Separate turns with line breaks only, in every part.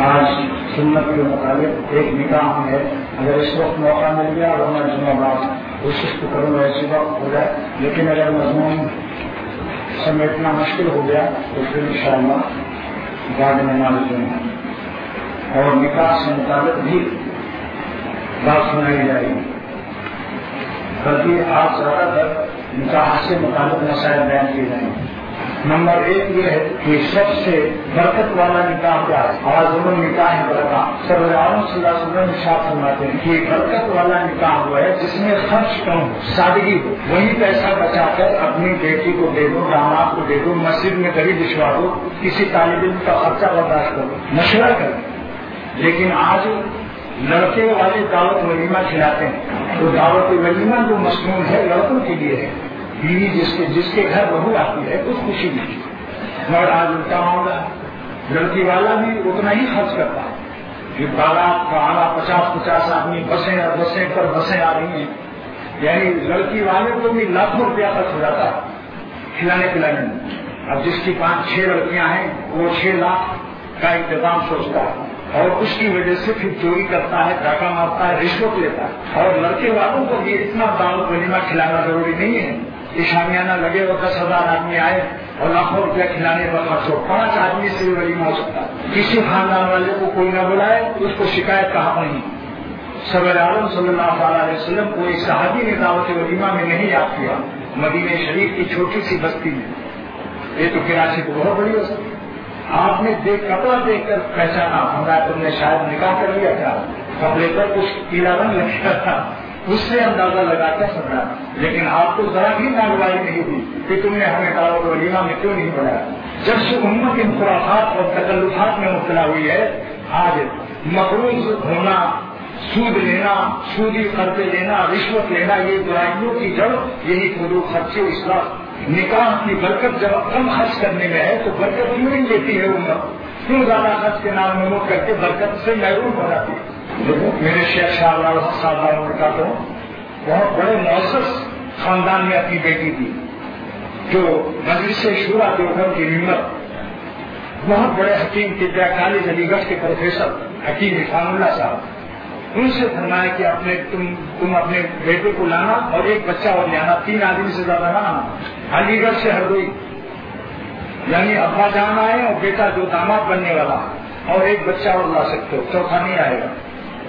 آج سنت کے مطابق ایک نکاح ہے۔ اگر اس وقت موقع مل گیا اور میں جمعہ بعد کوشش تو کروں گا ایسی وقت ہو جائے۔ لیکن اگر مضمون سمیٹنا مشکل ہو گیا تو پھر ان شاء اللہ بعد میں معلوم دوں اور نکاح سے متعلق بھی بات سنائی جائے گی بلکہ آپ زیادہ تر نکاح سے متعلق مسائل بیان کیے جائیں۔ گے نمبر ایک یہ ہے کہ سب سے برکت والا نکاح کیا ہے؟ آج عمر نکاح ہے برکت۔ سر عالم صلی اللہ علیہ وسلم شاپ فرماتے ہیں کہ برکت والا نکاح ہوا ہے جس میں خرچ کم ہو، سادگی ہو۔ وہی پیسہ بچا کر اپنی بیٹی کو دے دو داماد کو دے دو، مسجد میں کبھی بچھوا دو، کسی طالب علم کا خرچہ برداشت کرو، مشورہ کرو۔ لیکن آج لڑکے والے دعوت ولیمہ کھلاتے ہیں۔ تو دعوت ولیمہ جو مصنوع ہے، لڑکوں کے لیے ہے۔ بیوی جس کے جس کے گھر بہو آتی ہے، اس خوشی ملتی جی۔ مگر آج الٹا معاملہ لڑکی والا بھی اتنا ہی خرچ کرتا ہے۔ کہ بارات کا آنا پچاس پچاس آدمی بسیں اور بسیں پر بسیں آ رہی ہیں یعنی لڑکی والے کو بھی لاکھوں روپیہ خرچ ہو جاتا ہے۔ کھلانے پلانے میں۔ اب جس کی پانچ چھ لڑکیاں ہیں، وہ چھ لاکھ کا انتظام سوچتا ہے۔ اور اس کی وجہ سے پھر چوری کرتا ہے ڈاکہ مارتا ہے، رشوت لیتا ہے۔ اور لڑکے والوں کو بھی اتنا دعوت ولیمہ کھلانا ضروری نہیں ہے۔ شامیانہ لگے اور دس ہزار آدمی آئے اور لاکھوں روپیہ کھلانے پر خرچ ہو۔ پانچ آدمی سے بھی ولیمہ ہو سکتا۔ کسی خاندان والے کو کوئی نہ بلائے، اس کو شکایت کہا نہیں۔ صبر عالم صلی اللہ تعالیٰ علیہ وسلم کوئی صحابی نے دعوت ولیمہ میں نہیں یاد کیا، مدینہ شریف کی چھوٹی سی بستی میں۔ یہ تو کراچی کو بہت بڑی ہو سکتی آپ نے دیکھ، کپڑا دیکھ کر پہچانا ہمارا تم نے شاید نکاح کر لیا تھا، کپڑے پر کچھ پیلا رنگ لگا تھا۔ اس سے اندازہ لگا کر سمجھا۔ لیکن آپ کو ذرا بھی ناگواری نہیں دی کہ تم نے ہمیں دعوت ولیمہ میں کیوں نہیں بڑھایا جب سے امت ان خرافات اور تکلفات میں مبتلا ہوئی ہے، آج مقروض ہونا، سود لینا، سودی قرضے لینا، رشوت لینا، یہ برائیوں کی جڑ، یہی خدو خرچے اسلام نکاح کی برکت جب کم خرچ کرنے میں ہے، تو برکت کیوں نہیں لیتی ہے امت؟ کیوں زیادہ خرچ کے نام نمو کر کے برکت سے محروم ہو جاتی ہے؟ میرے شیخ صاحب صاحب کا تو بہت بڑے مؤثر خاندان میں اپنی بیٹی تھی، جو مجلس شورا دیوبند کی نمت بہت بڑے حکیم طبیہ کالج علی گڑھ کے پروفیسر حکیم عرفان اللہ صاحب، ان سے فرمایا کہ اپنے، تم تم اپنے بیٹے کو لانا اور ایک بچہ اور لانا تین آدمی سے زیادہ نہ آنا علی گڑھ سے ہردوئی یعنی ابا جان آئے اور بیٹا جو داماد بننے والا، اور ایک بچہ اور لا سکتے ہو، چوتھا نہیں آئے گا۔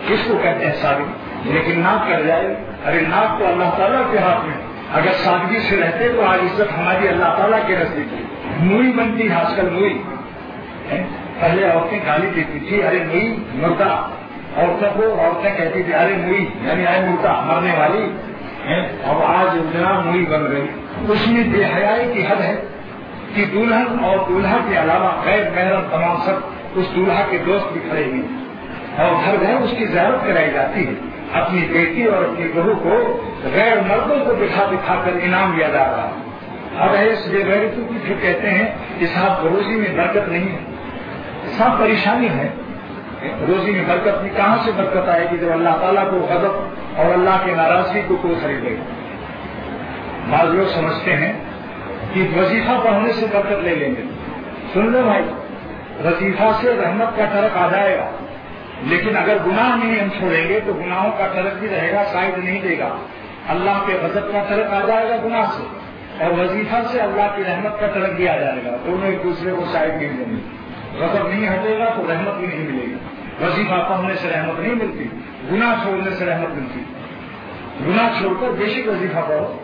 کس کو کہتے ہیں سادگی؟ لیکن ناک کر جائے، ارے ناک تو اللہ تعالیٰ کے ہاتھ میں۔ اگر سادگی سے رہتے تو آج عزت ہماری اللہ تعالیٰ کے رستے کی۔ موئی بنتی ہے آج کل موئی۔ پہلے عورتیں گالی دیتی تھی، ارے موئی، مردہ۔ عورتوں کو عورتیں کہتی تھی، ارے موئی یعنی ارے مردہ، مرنے والی۔ اب آج جناب موئی بن گئی۔ اس میں بے حیائی کی حد ہے کہ دلہن اور دولہا کے علاوہ غیر محرم تمام سب اس دولہا کے دوست بھی کھڑے ہوئے۔ اور گھر گھر اس کی زیارت کرائی جاتی ہے۔ اپنی بیٹی اور اپنی بہو کو غیر مردوں کو دکھا دکھا کر انعام دیا جا رہا اب ایس بے غیرتوں کی پھر کہتے ہیں کہ صاحب روزی میں برکت نہیں ہے۔ صاحب پریشانی ہے۔ روزی میں برکت نہیں کہاں سے برکت آئے گی جب اللہ تعالیٰ کو غضب اور اللہ کے ناراضگی کو کوئی خریدے گا؟ بعض لوگ سمجھتے ہیں کہ وظیفہ پڑھنے سے برکت لے لیں گے۔ سن لو بھائی، وظیفہ سے رحمت کا ٹرک آ جائے گا۔ لیکن اگر گناہ نہیں ہم چھوڑیں گے تو گناہوں کا ٹرک بھی رہے گا شاید نہیں دے گا۔ اللہ کے غضب کا ٹرک آ جائے گا گناہ سے، اور وظیفہ سے اللہ کی رحمت کا ٹرک بھی آ جائے گا۔ دونوں ایک دوسرے کو شاید نہیں دیں گے۔ غضب نہیں ہٹے گا تو رحمت بھی نہیں ملے گی۔ وظیفہ پڑھنے سے رحمت نہیں ملتی، گناہ چھوڑنے سے رحمت ملتی۔ گناہ چھوڑ کر بیشک وظیفہ پڑھو۔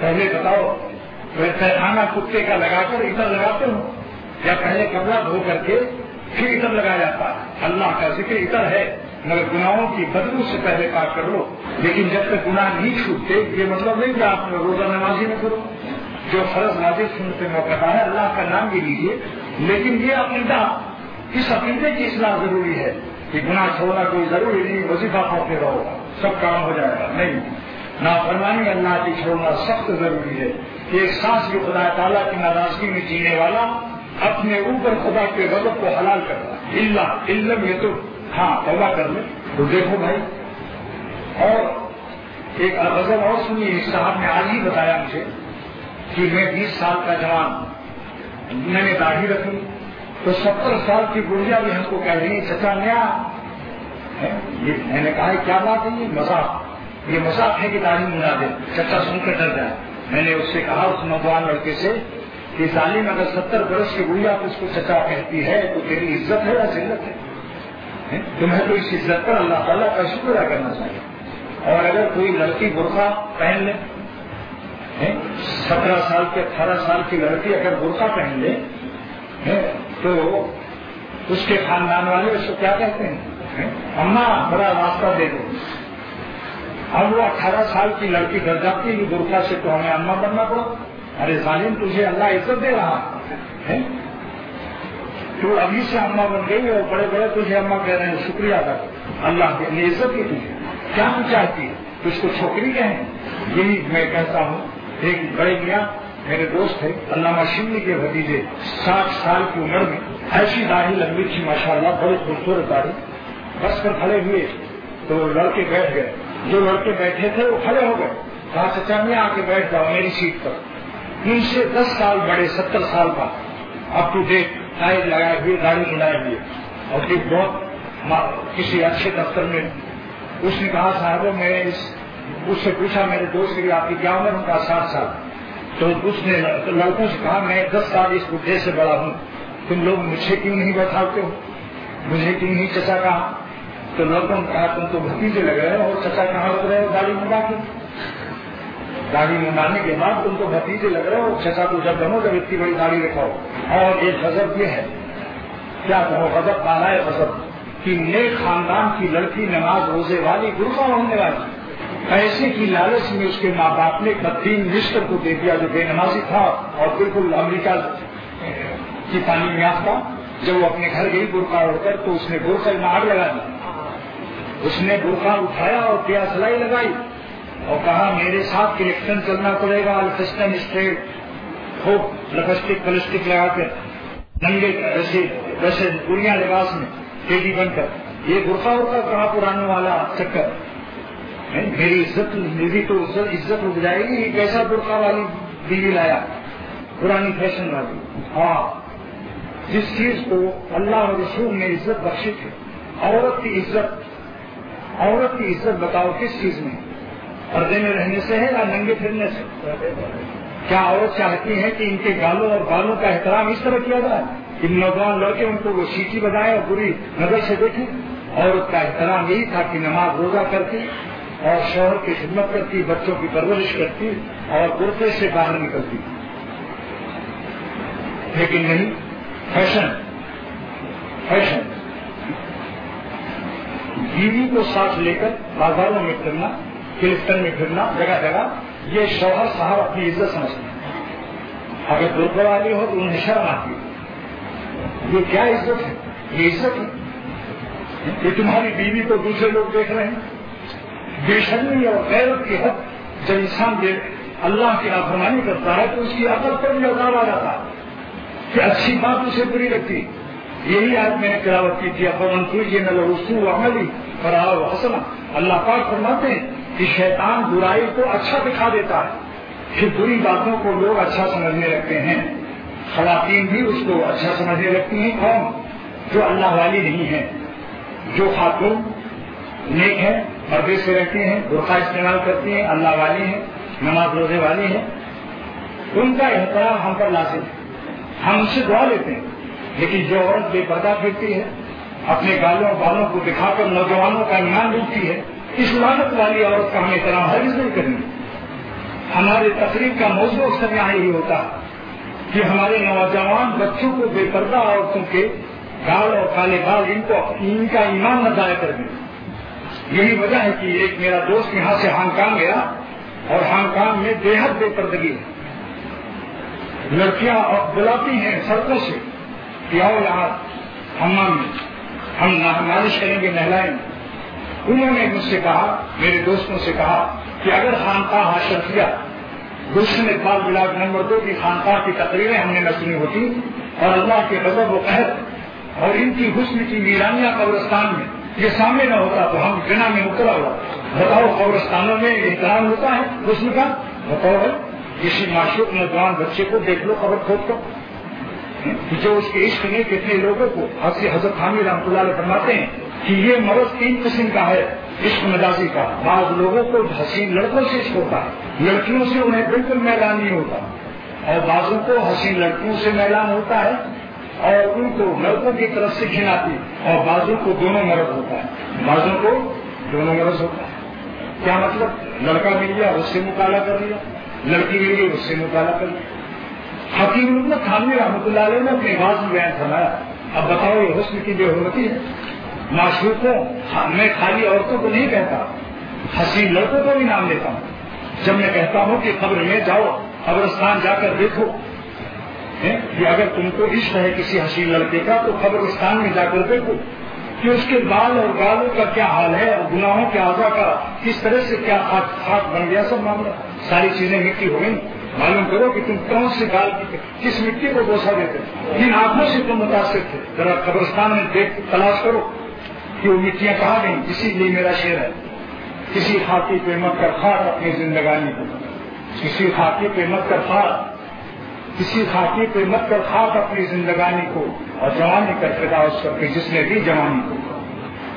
پہلے بتاؤ پیخانہ کتے کا لگا کر ادھر لگاتے ہو؟ یا پہلے کپڑا دھو کر کے پھر ادھر لگایا جاتا۔ ہے اللہ کا ذکر ادھر ہے، مگر گناہوں کی بدبو سے پہلے کام کر لو۔ لیکن جب تک گناہ نہیں چھوٹتے، یہ مطلب نہیں کہ آپ روزہ نمازی میں کرو۔ جو فرض نازل سنتے موقع ہے، اللہ کا نام بھی لیجیے لیکن یہ عقیدہ، اس عقیدے کی اصلاح ضروری ہے کہ گناہ چھوڑنا کوئی ضروری نہیں، وظیفہ پڑھتے رہو۔ سب کام ہو جائے گا۔ نہیں، نافرمانی اللہ کی چھوڑنا سخت ضروری ہے۔ کہ ایک سانس بھی خدا تعالیٰ کی ناراضگی میں جینے والا اپنے اوپر خدا کے غضب کو حلال کرتا اللہ علم یہ تو ہاں توبہ کر لے۔ تو دیکھو بھائی، اور ایک غزل اور سنی صاحب نے آج ہی بتایا مجھے کہ میں بیس سال کا جوان میں نے داڑھی رکھی۔ تو ستر سال کی گڑیا بھی ہم کو کہہ رہی ہے چچا نیا۔ میں نے کہا کیا بات ہے؟ یہ مذاق۔ یہ مذاق ہے کہ تعلیم منا دے۔ چچا سن کر ڈر جائے میں نے اس سے کہا، اس نوجوان لڑکے سے کہ ظالم اگر ستر برس کی گڑیا اس کو چچا کہتی ہے تو تیری عزت ہے یا ذلت ہے؟ تمہیں تو اس عزت پر اللہ تعالیٰ کا شکر ادا کرنا چاہیے۔ اور اگر کوئی لڑکی برقع پہن لے سترہ سال کے، اٹھارہ سال کی لڑکی اگر برقع پہن لے تو اس کے خاندان والے اس کو کیا کہتے ہیں؟ اما، بڑا راستہ دے دو۔ اب وہ اٹھارہ سال کی لڑکی ڈر جاتی ہے برقع سے تو ہمیں اما بننا پڑا۔ ارے ظالم تجھے اللہ عزت دے رہا۔ ہے تو ابھی سے اما بن گئی اور بڑے بڑے تجھے اما کہہ رہے ہیں، شکریہ ادا۔ اللہ کی عزت کی تجھے۔ کیا چاہتی ہے تو اس کو چھوکری کہیں۔ یہی میں کہتا ہوں، ایک بڑے میاں، میرے دوست تھے علامہ شملی کے بھتیجے، ساٹھ سال کی عمر میں۔ ایسی داڑھی لمبی تھی ماشاء اللہ بڑی خوبصورت داڑھی۔ بس پر کھڑے ہوئے تو لڑکے بیٹھ گئے۔ جو لڑکے بیٹھے تھے وہ کھڑے ہو گئے۔ کہا سچا میں آ کے بیٹھ جاؤ میری سیٹ پر۔ ان سے دس سال بڑے، ستر سال کا اپ ٹو ڈیٹ ٹائر لگائے ہوئے، گاڑی بنائے ہوئے اور پھر بہت کسی اچھے دفتر میں۔ اس نے کہا صاحب میں اس اس سے پوچھا، میرے دوست کے آپ کی کیا عمر ان کا سات سال۔ تو اس نے لڑکوں سے کہا، میں دس سال اس بڈھے سے بڑا ہوں۔ تم لوگ مجھے کیوں نہیں بیٹھاتے ہو؟ مجھے کیوں نہیں چچا کہا؟ تو لڑکوں نے کہا، تم تو بھتیجے لگ رہے ہو اور چچا کہاں لگ رہے ہو گاڑی منڈا کے؟ گاڑی منڈانے کے بعد تم تو بھتیجے لگ رہے ہو چچا کو جب بنو جب اتنی بڑی گاڑی رکھاؤ اور ایک غذب یہ ہے، کیا کہو غذب پانا ہے غذب کہ نیک خاندان کی لڑکی نماز روزے والی گرفا ہونے والی، پیسے کی لالچ میں اس کے ماں باپ نے بدین مشکل کو دے دیا جو بے نمازی تھا اور بالکل امریکہ کی تعلیم یافتہ جب وہ اپنے گھر گئی برقع اڑ کر تو اس نے برقع میں آگ لگا دی۔ اس نے برقع اٹھایا اور پیا سلائی لگائی۔ اور کہا، میرے ساتھ الیکشن چلنا پڑے گا الفسٹن اسٹریٹ خوب لپسٹک پلسٹک لگا کر ننگے ایسے ویسے دنیا لباس میں ٹیڈی بن کر۔ یہ برقع ہوتا کہاں پرانے والا چکر میری عزت، میری تو عزت رک جائے گی کیسا برقع والی بیوی لایا؟ پرانی فیشن والی۔ ہاں جس چیز کو اللہ اور رسول نے عزت بخشی تھی، عورت کی عزت، عورت کی عزت بتاؤ کس چیز میں؟ پردے میں رہنے سے ہے یا ننگے پھرنے سے؟ کیا عورت چاہتی ہے کہ ان کے گالوں اور بالوں کا احترام اس طرح کیا جائے؟ کہ نوجوان لڑکے ان کو وہ سیٹی بجائے اور بری نظر سے دیکھیں؟ عورت کا احترام یہی تھا کہ نماز روزہ کرتی اور شوہر کی خدمت کرتی، بچوں کی پرورش کرتی اور برقے سے باہر نکلتی۔ لیکن نہیں، فیشن فیشن۔ بیوی کو ساتھ لے کر بازاروں میں پھرنا کلفٹن میں پھرنا، جگہ جگہ، یہ شوہر صاحب اپنی عزت سمجھتے ہیں۔ اگر برقع والی ہو تو انہیں شرم آتی یہ کیا عزت ہے؟ یہ عزت ہے۔ یہ تمہاری بیوی کو دوسرے لوگ دیکھ رہے ہیں۔ بے شرمی اور غیرت کی حد جب انسان دے اللہ کی نافرمانی کرتا ہے تو اس کی عقل پر بھی عذاب آ جاتا ہے۔ کہ اچھی بات اسے بری لگتی۔ یہی آج میں نے تلاوت کی تھی افرمن کو یہ نہ رسو عملی فراہ حسنا اللہ پاک فرماتے ہیں کہ شیطان برائی کو اچھا دکھا دیتا ہے۔ پھر بری باتوں کو لوگ اچھا سمجھنے لگتے ہیں۔ خواتین بھی اس کو اچھا سمجھنے لگتی ہیں۔ کون؟ جو اللہ والی نہیں ہے۔ جو خاتون نیک ہے پردے سے رہتے ہیں، برقع استعمال کرتی ہیں، اللہ والی ہیں، نماز روزے والی ہیں۔ ان کا احترام ہم پر لازم ہے۔ ہم ان سے دعا لیتے ہیں۔ لیکن جو عورت بے پردہ پھرتی ہے، اپنے گالوں بالوں کو دکھا کر نوجوانوں کا ایمان لوٹتی ہے اس لانت والی عورت کا ہم احترام ہرگز نہیں کریں ہمارے تقریب کا موضوع اکثر یہاں یہی ہوتا کہ ہمارے نوجوان بچوں کو بے پردہ عورتوں کے گال اور کالے بال، ان کو ان کا ایمان نہ ضائع کر دیں۔ یہی وجہ ہے کہ ایک میرا دوست یہاں سے ہانگ کانگ گیا اور ہانگ کانگ میں بے حد بے پردگی ہے۔ لڑکیاں بلاتی ہیں سڑکوں سے کہ آؤ یہاں ہمام میں ہم مالش کریں گے، نہلائیں گے۔ انہوں نے مجھ سے کہا، میرے دوستوں سے کہا کہ اگر خانقاہ حاصل کیا گلشن اقبال بلاک نمبر دو کی خانقاہ کی تقریریں ہم نے نہ سنی ہوتی اور اللہ کے غضب و قہر اور ان کی حسن کی ویرانیہ قبرستان میں، یہ سامنے نہ ہوتا تو ہم جنا میں اترا ہوا۔ بتاؤ قبرستانوں میں احترام ہوتا ہے حسن کا؟ بتاؤ ہے کسی معشوق نوجوان بچے کو دیکھ لو خبر کھود کر۔ جو اس کے عشق نے کتنے لوگوں کو، حضرت حامد رحمۃ اللہ علیہ فرماتے ہیں کہ یہ مرض تین قسم کا ہے عشق مزاجی کا۔ بعض لوگوں کو حسین لڑکوں سے عشق ہوتا ہے۔ لڑکیوں سے انہیں بالکل میلان نہیں ہوتا۔ اور بعضوں کو حسین لڑکیوں سے میلان ہوتا ہے اور ان کو لڑکوں کی طرف سے کھلاتی اور بعضوں کو دونوں مرض ہوتا ہے۔ بعضوں کو دونوں مرض ہوتا ہے۔ کیا مطلب؟ لڑکا مل گیا اس سے مطالعہ کر لیا۔ لڑکی مل گئی اس سے مطالعہ کر لیا۔ حکیم تھانوی رحمۃ اللہ علیہ نے اپنی بات میں بیان فرمایا۔ اب بتاؤ یہ حسن کی بے حرمتی ہے۔ معشوقوں ہاں، میں خالی عورتوں کو نہیں کہتا حسین لڑکوں کو بھی نام لیتا ہوں۔ جب میں کہتا ہوں کہ قبر میں جاؤ، قبرستان جا کر دیکھو کہ اگر تم کو عشق ہے کسی حسین لڑکے کا، تو قبرستان میں جا کر دیکھو کہ اس کے بال اور گالوں کا کیا حال ہے اور گناہوں کے اعضا کا کس طرح سے کیا خاک بن گیا سب معاملہ۔ ساری چیزیں مٹی ہو گئی معلوم کرو کہ تم کون سے گال کس مٹی کو بوسا دیتے جن آنکھوں سے تم متاثر تھے۔ ذرا قبرستان میں دیکھ، تلاش کرو۔ کہ وہ مٹیاں کہاں گئیں؟ اسی لیے میرا شعر ہے۔ کسی خاکی پہ مت کر خاک اپنی زندگانی کو۔ کسی خاکی پہ مت کر خاک کسی خاکی پہ مت کر خاک اپنی زندگانی کو۔ اور جوانی کر پیدا اس کر کے جس نے دی جوانی کو۔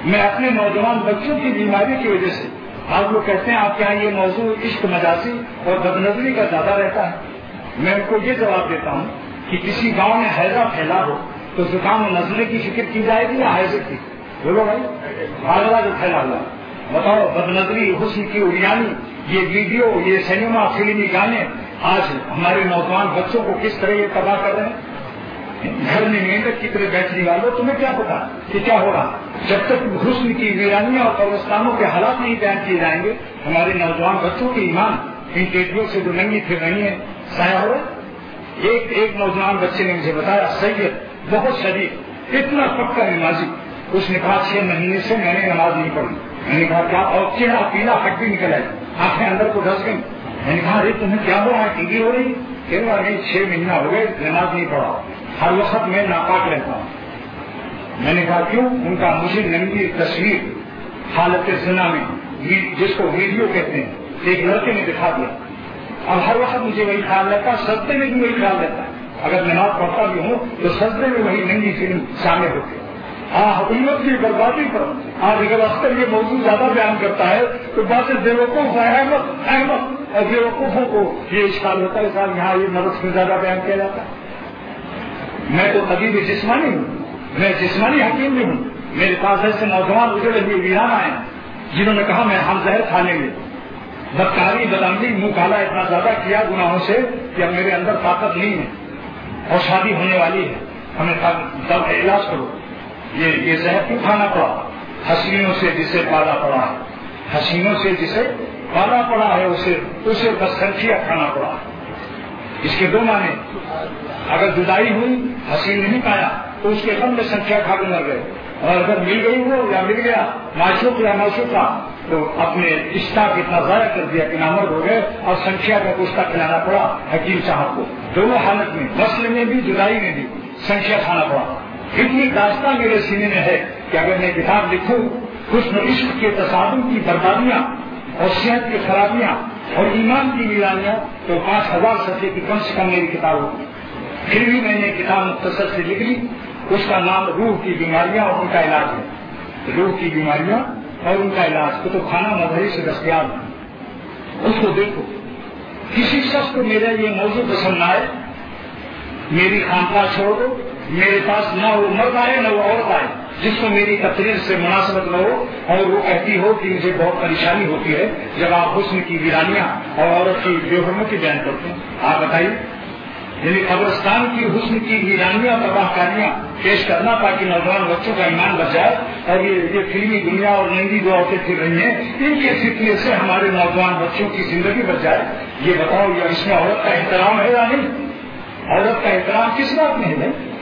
میں اپنے نوجوان بچوں کی بیماری کی وجہ سے آپ لوگ کہتے ہیں آپ کے یہاں یہ موضوع عشق مجاسی اور بد نظری کا زیادہ رہتا ہے۔ میں ان کو یہ جواب دیتا ہوں کہ کسی گاؤں میں حیضہ پھیلا ہو تو زکام و نزلے کی فکر کی جائے گی یا حیضے کی؟ بولو بھائی حاضرہ جو پھیلا ہوا بتاؤ بد نظری حسن کی اڑیانی، یہ ویڈیو، یہ سنیما، فلمی گانے، آج ہمارے نوجوان بچوں کو کس طرح یہ تباہ کر رہے ہیں؟ گھر میں محنت کی طرح بیٹھنے والوں، تمہیں کیا پتا کہ کیا ہو رہا؟ جب تک حسن کی ویرانیاں اور قبرستانوں کے حالات نہیں بیان کیے جائیں گے، ہمارے نوجوان بچوں کے ایمان ان ٹیٹیوں سے جو ننگی پھر رہی ہیں، سایہ ہو رہا ایک ایک نوجوان بچے نے مجھے بتایا، سید، بہت شریف اتنا پکا نمازی۔ اس نے کہا، چھ مہینے سے میں نے نماز نہیں پڑھی۔ میں نے کہا، کیا اور چہرہ پیلا ہٹ بھی نکل آئی۔ آنکھیں اندر کو ڈس گئی میں نے کہا، ارے تمہیں کیا ہو رہا ہے ٹی وی ہو رہی۔ کہ نہیں، چھ مہینہ ہو گئے، نماز نہیں پڑھا۔ ہر وقت میں ناپاک رہتا ہوں۔ میں نے کہا، کیوں؟ ان کا مجھے ننگی تصویر، حالت زنا میں جس کو ویڈیو کہتے ہیں، ایک لڑکے نے دکھا دیا۔ اب ہر وقت مجھے وہی خیال رہتا سستے میں بھی وہی خیال رہتا۔ ہے اگر نماز پڑھتا بھی ہوں، تو سستے میں وہی ننگی فلم شامل ہوتی۔ ہے ہاں حکومت کی بربادی پر۔ آج اگر اختر یہ موضوع زیادہ بیان کرتا ہے، تو بات بیوقوف احمد احمد۔ اور بیوقوفوں کو یہ اشکال ہوتا ہے صاحب یہاں یہ نرس میں زیادہ بیان کیا جاتا ہے۔ میں تو ابھی بھی جسمانی ہوں۔ میں جسمانی حکیم بھی ہوں۔ میرے پاس ایسے نوجوان اجڑے ہوئے ویران آئے جنہوں نے کہا میں ہم زہر کھا لیں گے۔ بدکاری بدامدی منہ کالا اتنا زیادہ کیا گناہوں سے کہ اب میرے اندر طاقت نہیں ہے۔ اور شادی ہونے والی ہے۔ ہمیں علاج کرو۔ یہ یہ زہر کیوں کھانا پڑا۔ حسینوں سے جسے پالا پڑا۔ ہے حسینوں سے جسے پالا پڑا ہے، اسے اسے بس خرچیاں کھانا پڑا۔ اس کے دو معنی۔ اگر جدائی ہوئی، حسین نہیں پایا، تو اس کے کم میں سنکھیا کھا کے مر گئے۔ اور اگر مل گئی وہ یا مل گیا، معشوق یا معشوقہ تو اپنے اشتاق اتنا ضائع کر دیا کہ نامرد ہو گئے اور سنکھیا کا کشتہ کھلانا پڑا حکیم صاحب کو۔ دونوں حالت میں مسئلے میں بھی، جدائی میں بھی سنکھیا کھانا پڑا۔ اتنی داستان میرے سینے میں ہے کہ اگر میں کتاب لکھوں حسن عشق کے تصادم کی بربادیاں اور صحت کی خرابیاں اور ایمان کی ویرانیاں تو پانچ ہزار سطح کی کم سے کم میری کتاب ہوگی پھر بھی میں نے کتاب مختصر سے لکھ لی۔ اس کا نام روح کی بیماریاں اور ان کا علاج ہے۔ روح کی بیماریاں اور ان کا علاج تو, تو کھانا مظہری سے دستیاب ہے اس کو دیکھو۔ کسی شخص کو میرا یہ موضوع پسند نہ آئے میری خانقاہ چھوڑ دو۔ میرے پاس نہ وہ مرد آئے، نہ وہ عورت آئے۔ جس کو میری تقریر سے مناسبت نہ ہو اور وہ کہتی ہو کہ مجھے بہت پریشانی ہوتی ہے، جب آپ حسن کی ویرانیاں اور عورت کی بے کی بیان کرتے ہیں۔ آپ بتائیے یعنی قبرستان کی حسن کی ویرانیاں تباہ کاریاں پیش کرنا تاکہ نوجوان بچوں کا ایمان بچ جائے اور یہ یہ فلمی دنیا اور ننگی جو عورتیں پھر رہی ہیں۔ ان کے فکر سے ہمارے نوجوان بچوں کی زندگی بچ جائے۔ یہ بتاؤ، یہ اس میں عورت کا احترام ہے یا نہیں؟ عورت کا احترام کس بات میں ہے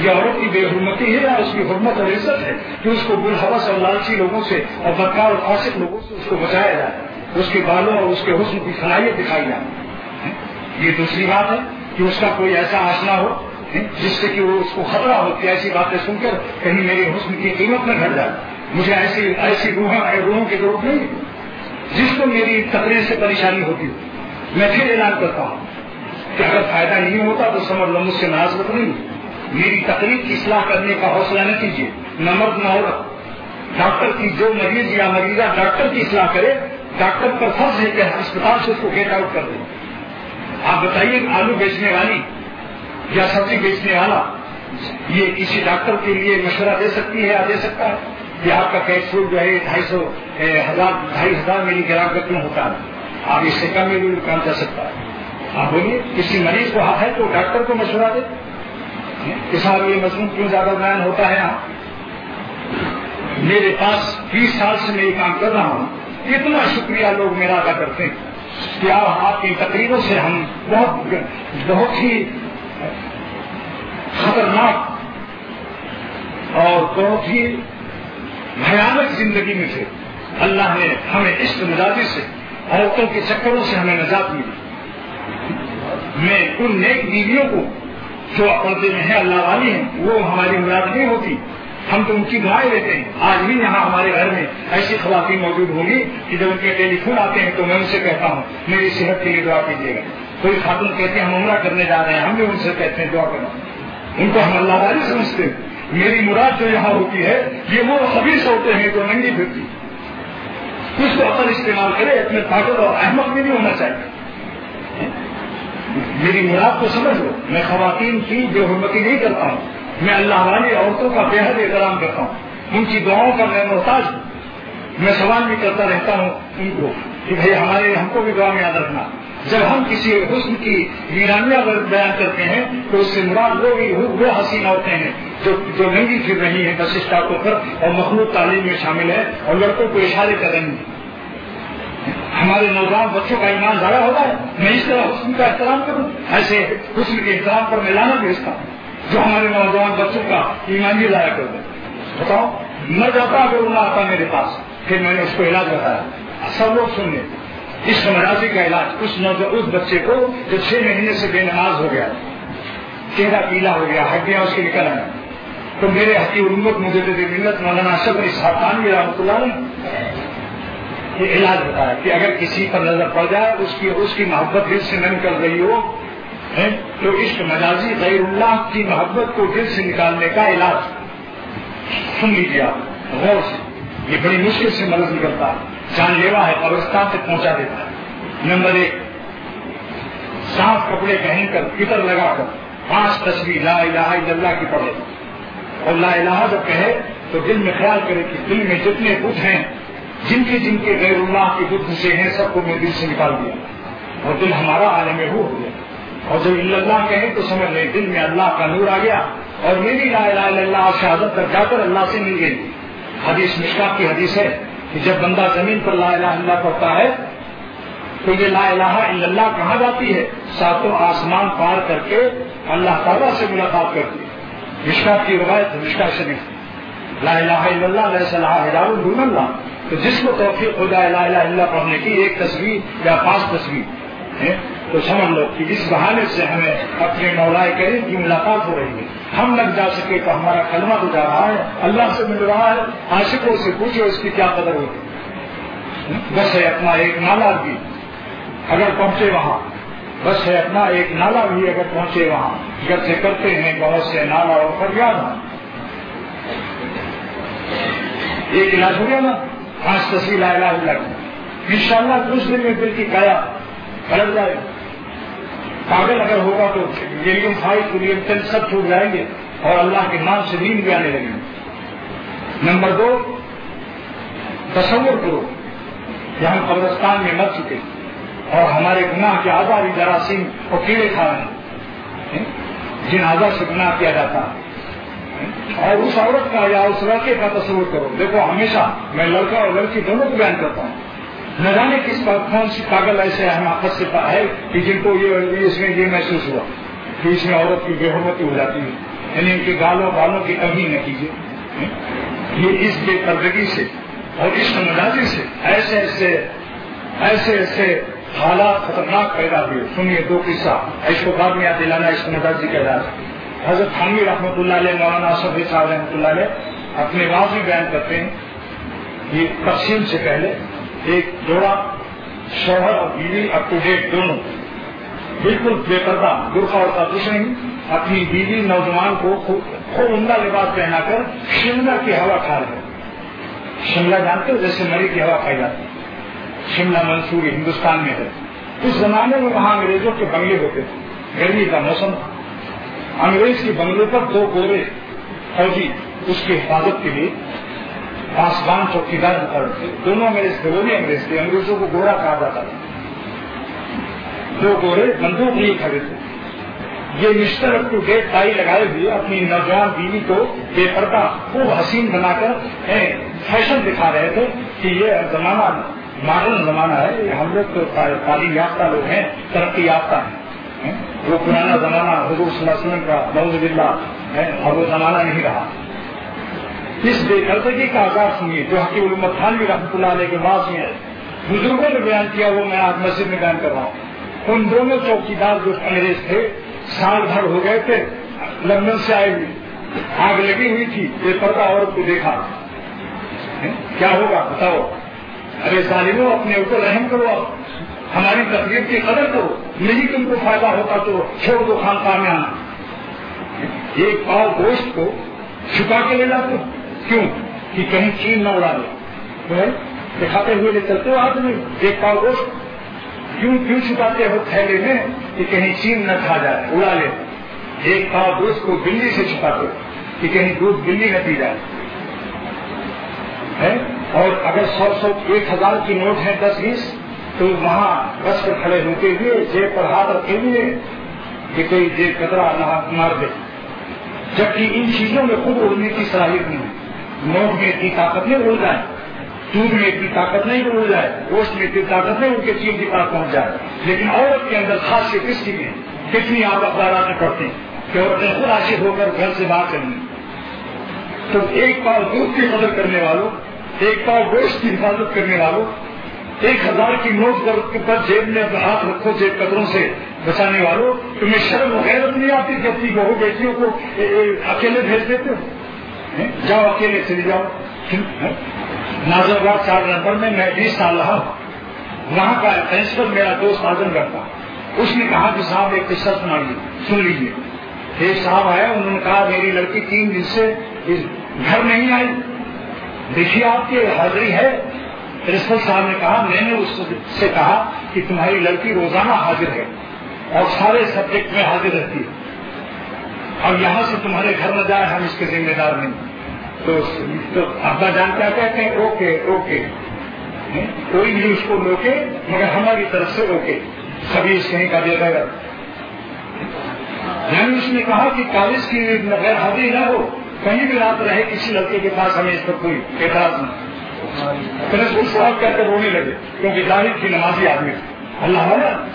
یہ عورت کی بے حرمتی ہے یا اس کی حرمت اور عزت ہے کہ اس کو برحوث اور لالچی لوگوں سے اور بدکار اور فاسق لوگوں سے اس کو بچایا جائے، اس کے بالوں اور اس کے حسن کی صلاحیت دکھائی جائے۔ یہ دوسری بات ہے کہ اس کا کوئی ایسا آسنا ہو، جس سے کہ وہ اس کو خطرہ ہو کہ ایسی باتیں سن کر کہیں میرے حسن کی قیمت میں گھٹ جائے۔ مجھے ایسی ایسی روح روحوں کی ضرورت نہیں جس کو میری تقریر سے پریشانی ہوتی ہو، میں پھر اعلان کرتا ہوں کہ اگر فائدہ نہیں ہوتا تو سمجھ لو مجھ سے مناسبت نہیں میری تقریب کی اصلاح کرنے کا حوصلہ نہ کیجیے، نہ مرد نہ عورت۔ ڈاکٹر کی جو مریض یا مریضہ ڈاکٹر کی اصلاح کرے، ڈاکٹر پر فرض ہے کہ اسپتال سے اس کو گیٹ آؤٹ کر دیں آپ بتائیے آلو بیچنے والی یا سبزی بیچنے والا، یہ کسی ڈاکٹر کے لیے مشورہ دے سکتی ہے یا دے سکتا ہے؟ کہ آپ کا کیش فروٹ جو ہے، ڈھائی سو ہزار، ڈھائی ہزار میری گراہک کا کیوں ہوتا ہے۔ آپ اس سے کم میں بھی کام کر سکتا ہے۔ آپ بولیے، کسی مریض کو ہاتھ ہے تو ڈاکٹر کو مشورہ دے۔ اس یہ مضمون کیوں زیادہ بیان ہوتا ہے یہاں میرے پاس بیس سال سے میں یہ کام کر رہا ہوں۔ اتنا شکریہ لوگ میرا ادا کرتے ہیں کہ آپ کی تقریروں سے ہم بہت بہت ہی خطرناک اور بہت ہی بھیانک زندگی میں تھے۔ اللہ نے ہمیں عشق مزاجی سے، عورتوں کے چکروں سے ہمیں نجات ملی۔ میں ان نیک بیویوں کو جو پردے میں ہیں اللہ والی ہیں، وہ ہماری مراد نہیں ہوتی۔ ہم تو ان کی دعائیں لیتے ہیں۔ آج بھی یہاں ہمارے گھر میں ایسی خواتین موجود ہوں گی کہ جب ان کے ٹیلی فون آتے ہیں تو میں ان سے کہتا ہوں، میری صحت کے لیے دعا کیجیے گا۔ کوئی خاتون کہتے ہیں ہم عمرہ کرنے جا رہے ہیں، ہم بھی ان سے کہتے ہیں، دعا کرنا ان کو ہم اللہ والی سمجھتے ہیں۔ میری مراد جو یہاں ہوتی ہے، یہ وہ سبھی ہوتے ہیں جو ننگی پھرتی۔ اس کو اثر استعمال کرے اپنے طاقت اور احمد میں نہیں ہونا چاہیے۔ میری مراد کو سمجھ لو، میں خواتین کی بے حرمتی نہیں کرتا ہوں، میں اللہ والی عورتوں کا بے حد احترام کرتا ہوں۔ ان کی دعاؤں کا میں محتاج ہوں۔ میں سوال بھی کرتا رہتا ہوں ان کو کہ بھائی ہمارے، ہم کو بھی دعا میں یاد رکھنا۔ جب ہم کسی حسن کی ویرانیہ بیان کرتے ہیں، تو اس سے مراد وہ وہ حسین عورتیں ہیں جو جو ننگی پھر رہی ہیں، بس اسٹاپوں پر اور مخلوط تعلیم میں شامل ہے اور لڑکوں کو اشارے کر رہی ہیں۔ ہمارے نوجوان بچوں کا ایمان ضائع ہوتا ہے میں اس طرح حسن کا احترام کروں، ایسے حسن کے احترام پر میں لانا بھیجتا ہوں، جو ہمارے نوجوان بچوں کا ایمان بھی ضائع کر دیں بتاؤ نہ جاتا اگر نہ آتا میرے پاس، پھر میں نے اس کو علاج بتایا۔ سب لوگ سن لیں اس مراضی کا علاج، اس اس بچے کو جو چھ مہینے سے بے نماز ہو گیا، چہرہ پیلا ہو گیا، ہڈیاں اس کی نکل آئیں۔ تو میرے حقی امت مجھے ملت مولانا شبر صاحب رحمۃ اللہ نے یہ علاج بتایا کہ اگر کسی پر نظر پڑ جائے، اس کی اس کی محبت دل سے نہ نکل رہی ہو تو عشق مجازی غیر اللہ کی محبت کو دل سے نکالنے کا علاج۔ سن لیجیے آپ، غور سے، یہ بڑی مشکل سے مدد نکلتا ہے۔ جان لیوا ہے، قبرستان سے پہنچا دیتا ہے۔ نمبر ایک، صاف کپڑے پہن کر فکر لگا کر، پانچ تصویر، لا الہ الا اللہ کی پڑھے۔ اور لا الہ جب کہے، تو دل میں خیال کرے کہ دل میں جتنے بت ہیں جن کے جن کے غیر اللہ کے بت سے ہیں، سب کو میں دل سے نکال دیا۔ اور دل ہمارا عالم ہو گیا اور جب اللہ کہیں تو سمجھ لیں، دل میں اللہ کا نور آ گیا۔ اور میری لا الہ الا اللہ شہادت تک جا کر اللہ سے مل گئی۔ حدیث مشکا کی حدیث ہے کہ جب بندہ زمین پر لا الہ اللہ پڑھتا ہے، تو یہ لا الہ الا اللہ کہاں جاتی ہے؟ ساتوں آسمان پار کر کے اللہ تعالیٰ سے ملاقات کرتی ہے۔ مشکا کی روایت مشکا شریف۔ لا الہ الا اللہ علیہ صلاح اللہ تو جس کو توفیق ہو جائے لا الہ اللہ پڑھنے کی، ایک تصویر یا پانچ تصویر تو سمجھ لو کہ اس بہانے سے ہمیں اپنے مولا کریم کی ملاقات ہو رہی ہے۔ ہم لگ جا سکے تو ہمارا کلمہ تو جا رہا ہے، اللہ سے مل رہا ہے، عاشقوں سے پوچھو اس کی کیا قدر ہوگی۔ بس ہے اپنا ایک نالا بھی اگر پہنچے وہاں۔ بس ہے اپنا ایک نالا بھی اگر پہنچے وہاں۔ جب سے کرتے ہیں، بہت سے نالا اور فریاد ایک علاج ہو گیا نا پانچ تصویر ان شاء اللہ۔ کچھ دن میں دل کی کایا پلٹ جائے پاگل اگر ہوگا تو ولیم فائیو ولیم ٹین سب چھوٹ جائیں گے اور اللہ کے نام سے نیند بھی آنے لگیں گے نمبر دو، تصور کرو کہ ہم قبرستان میں مر چکے اور ہمارے گناہ کے آزاد جراثیم اور کیڑے کھا رہے ہیں جن آزاد سے گناہ کیا جاتا۔ ہے اور اس عورت کا یا اس لڑکے کا تصور کرو۔ دیکھو، ہمیشہ میں لڑکا اور لڑکی دونوں کو بیان کرتا ہوں۔ نہ جانے کس پر کون سی پاگل ایسے حماقت سے ہے کہ جن کو یہ اس میں یہ محسوس ہوا کہ اس میں عورت کی بے حرمتی ہو جاتی ہے۔ یعنی ان کے گالوں بالوں کی کمی نہ کیجیے۔ یہ اس بے پردگی سے اور اس مزاجی سے ایسے ایسے ایسے ایسے حالات خطرناک پیدا ہوئے۔ سنیے دو قصہ۔ اس کو بعد میں یاد دلانا اس مزاجی کا علاج حضرت خانوی رحمۃ اللہ علیہ، مولانا صفی صاحب رحمۃ اللہ علیہ اپنے بعض میں بیان کرتے ہیں یہ تقسیم سے پہلے ایک جوڑا، شوہر اور بیوی اپ ٹو ڈیٹ دونوں بالکل بے پردہ برقع اور کچھ نہیں اپنی بیوی، نوجوان کو خوب عمدہ لباس پہنا کر شملہ کی ہوا کھا رہے شملہ جانتے ہو جیسے مری کی ہوا کھائی جاتی شملہ منصوری ہندوستان میں ہے۔ اس زمانے میں وہاں انگریزوں کے بنگلے ہوتے تھے۔ گرمی کا موسم تھا۔ انگریز کے بنگلے پر دو گورے فوجی اس کی حفاظت کے لیے پاسبان چوکیدار مقرر تھے دونوں انگریز تھے، وہ بھی انگریز تھے۔ انگریزوں کو گورا کہا جاتا تھا۔ دو گورے بندوق لیے کھڑے تھے۔ یہ mister up to date tie لگائے ہوئے اپنی نوجوان بیوی کو بے پردہ خوب حسین بنا کر فیشن دکھا رہے تھے کہ یہ زمانہ ماڈرن زمانہ ہے۔ ہم لوگ تو تعلیم یافتہ لوگ ہیں، ترقی یافتہ ہیں۔ وہ پرانا زمانہ حضور صلی اللہ علیہ وسلم کا بہت بلّہ اور وہ زمانہ نہیں رہا۔ اس بے قرضگی کا آغاز سنیے جو حقیب الامت خان بھی رحمۃ اللہ علیہ کے بعد میں بزرگوں نے بیان کیا، وہ میں آج مسجد میں بیان کر رہا ہوں۔ ان دونوں چوکیدار جو انگریز تھے، سال بھر ہو گئے تھے، لندن سے آئے ہوئے۔ آگ لگی ہوئی تھی، بے پردہ عورت کو دیکھا۔ کیا ہوگا؟ بتاؤ۔ ارے ظالموں، اپنے اوپر رحم کرو۔ ہماری تقریب کی قدر کرو، نہیں تم کو فائدہ ہوتا تو چھوڑ دو خان میں آنا ایک پاؤ گوشت کو چھپا کے لے جاتے کیوں؟ کہ کہیں چین نہ اڑا دے۔ دکھاتے ہوئے لے چلتے ہو آدمی۔ ایک پاؤ گوشت کیوں کیوں چھپاتے ہو تھیلے میں کہ کہیں چین نہ کھا جائے، اڑا لے۔ ایک پاؤ گوشت کو بلی سے چھپاتے کہ کہیں دودھ بلی نہ پی جائے۔ اور اگر سو سو ایک ہزار کی نوٹ ہے دس بیس تو وہاں بس پر کھڑے ہوتے ہوئے جیب پر ہاتھ رکھے ہوئے، کہ کوئی جیب کترا نہ مار دے۔ جبکہ ان چیزوں میں خود اڑنے کی صلاحیت نہیں۔ ہے نوٹ میں اتنی طاقت نہیں اڑ جائے، دودھ میں اتنی طاقت نہیں اڑ جائے، گوشت میں اتنی طاقت نہیں ان کے چین کی پاس پہنچ جائے۔ لیکن عورت کے اندر خاص کس کی میں کتنی آپ اخبارات پڑھتے ہیں کہ عورتیں خود عاشق ہو کر گھر سے باہر کرنی تو ایک پاؤ دودھ کی قدر کرنے والوں، ایک پاؤ گوشت کی حفاظت کرنے والوں ایک ہزار کی نوٹ پر جیب میں اپنا ہاتھ رکھو، جیب قدروں سے بچانے والوں تمہیں شرم وغیرہ نہیں آتی کہ اپنی بہو بیٹیوں کو اکیلے بھیج دیتے ہو؟ جاؤ اکیلے چلی جاؤ۔ نازر آباد چار نمبر میں میں بیس سال رہا ہوں، وہاں کا پرنسپل میرا دوست آزم کرتا اس نے کہا کہ صاحب ایک قصہ سنا لیجیے سن لیجیے ایک صاحب آیا، انہوں نے کہا میری لڑکی تین دن سے گھر نہیں آئی۔ دیکھیے آپ کی حاضری ہے پرنسپل صاحب نے کہا، میں نے اس سے کہا کہ تمہاری لڑکی روزانہ حاضر ہے اور سارے سبجیکٹ میں حاضر رہتی ہے۔ اور یہاں سے تمہارے گھر نہ جائے، ہم اس کے ذمہ دار نہیں۔ تو ابا جان کیا کہتے ہیں؟ Okay okay. کوئی بھی اس کو روکے، مگر ہماری طرف سے اوکے سبھی اس کہیں کا دے گا یعنی اس نے کہا کہ کالج کی غیر حاضری نہ ہو۔ کہیں بھی رات رہے، کسی لڑکے کے پاس ہمیں اس پر کوئی اعتراض نہیں۔ پھر صاحب کہہ کر رونے لگے، کیونکہ ظاہر کی نمازی آدمی اللہ علیہ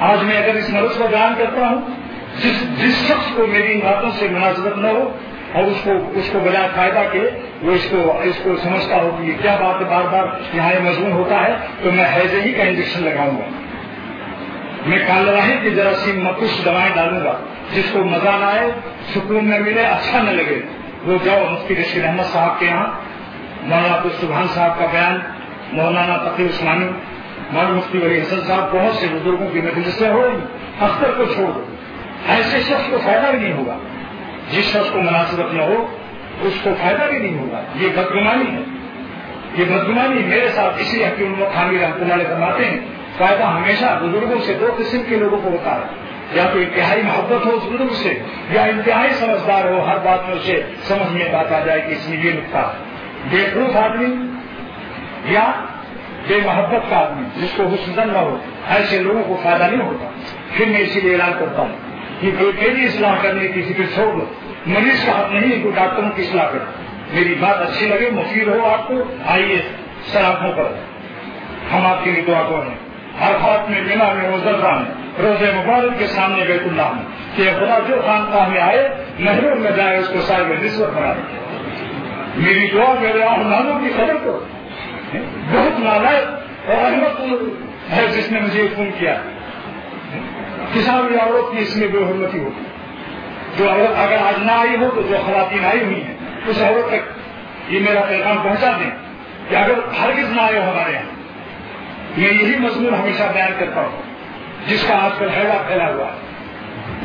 آج میں اگر اس مرض کو بیان کرتا ہوں، جس جس شخص کو میری ان باتوں سے مناسبت نہ ہو اور اس کو اس کو بجائے فائدہ کے وہ اس کو اس کو سمجھتا ہو کہ کیا بات بار بار یہاں یہ مضمون ہوتا ہے، تو میں حیضے ہی کا انجیکشن لگاؤں گا۔ میں کالراہی کی جراثیم میں کچھ دوائیں ڈالوں گا۔ جس کو مزہ نہ آئے، سکون نہ ملے اچھا نہ لگے۔ وہ جاؤ، مفتی رشید احمد صاحب کے یہاں۔ مولانا سبحان صاحب کا بیان، مولانا تقی عثمانی مولانا مفتی ولی حسن صاحب، بہت سے بزرگوں کی مجلسیں ہو رہی اختر کو چھوڑ دو۔ ایسے شخص کو فائدہ بھی نہیں ہوگا۔ جس شخص کو مناسبت نہ ہو، اس کو فائدہ بھی نہیں ہوگا۔ یہ بدگمانی ہے۔ یہ بدگمانی میرے ساتھ اسی حکیم خانی رحمۃ اللہ علیہ فرماتے ہیں، فائدہ ہمیشہ بزرگوں سے دو قسم کے لوگوں کو ہوتا ہے۔ یا تو انتہائی محبت ہو اس بزرگ سے، یا انتہائی سمجھدار ہو، ہر بات میں اسے سمجھ میں بات آ جائے کہ اس میں یہ نکتا ہے۔ بے پروف آدمی یا بے محبت کا آدمی، جس کو حسن نہ ہو، ایسے لوگوں کو فائدہ نہیں ہوتا۔ پھر میں اسی لیے اعلان کرتا ہوں کہ کوئی میری اصلاح کرنے کی فکر چھوڑ دو۔ مریض کا حق نہیں کوئی ڈاکٹروں کی اصلاح کرو میری بات اچھی لگے، مفید ہو آپ کو، آئیے سراخوں پر۔ ہم آپ کے لیے دعا کو ہیں۔ ہر بات میں بنا میں روزہ میں روز مبارک کے سامنے بیت اللہ میں کہ خدا جو خانقاہ میں آئے، محروم میں جائے، اس کو صاحب نسبت بنا دے۔ میری دعا میرے آہنانوں کی خبر کو۔ بہت نالائق اور احمد ہے جس نے مجھے فون کیا۔ کسان بھی عورت کی اس میں بے حرمتی ہوتی جو عورت اگر آج نہ آئی ہو تو جو خواتین آئی ہوئی ہیں، اس عورت تک یہ میرا پیغام پہنچا دیں کہ اگر ہرگز نہ آئے ہو ہمارے یہاں۔ میں یہی مضمون ہمیشہ بیان کرتا ہوں، جس کا آج کل حیرا پھیلا ہوا ہے،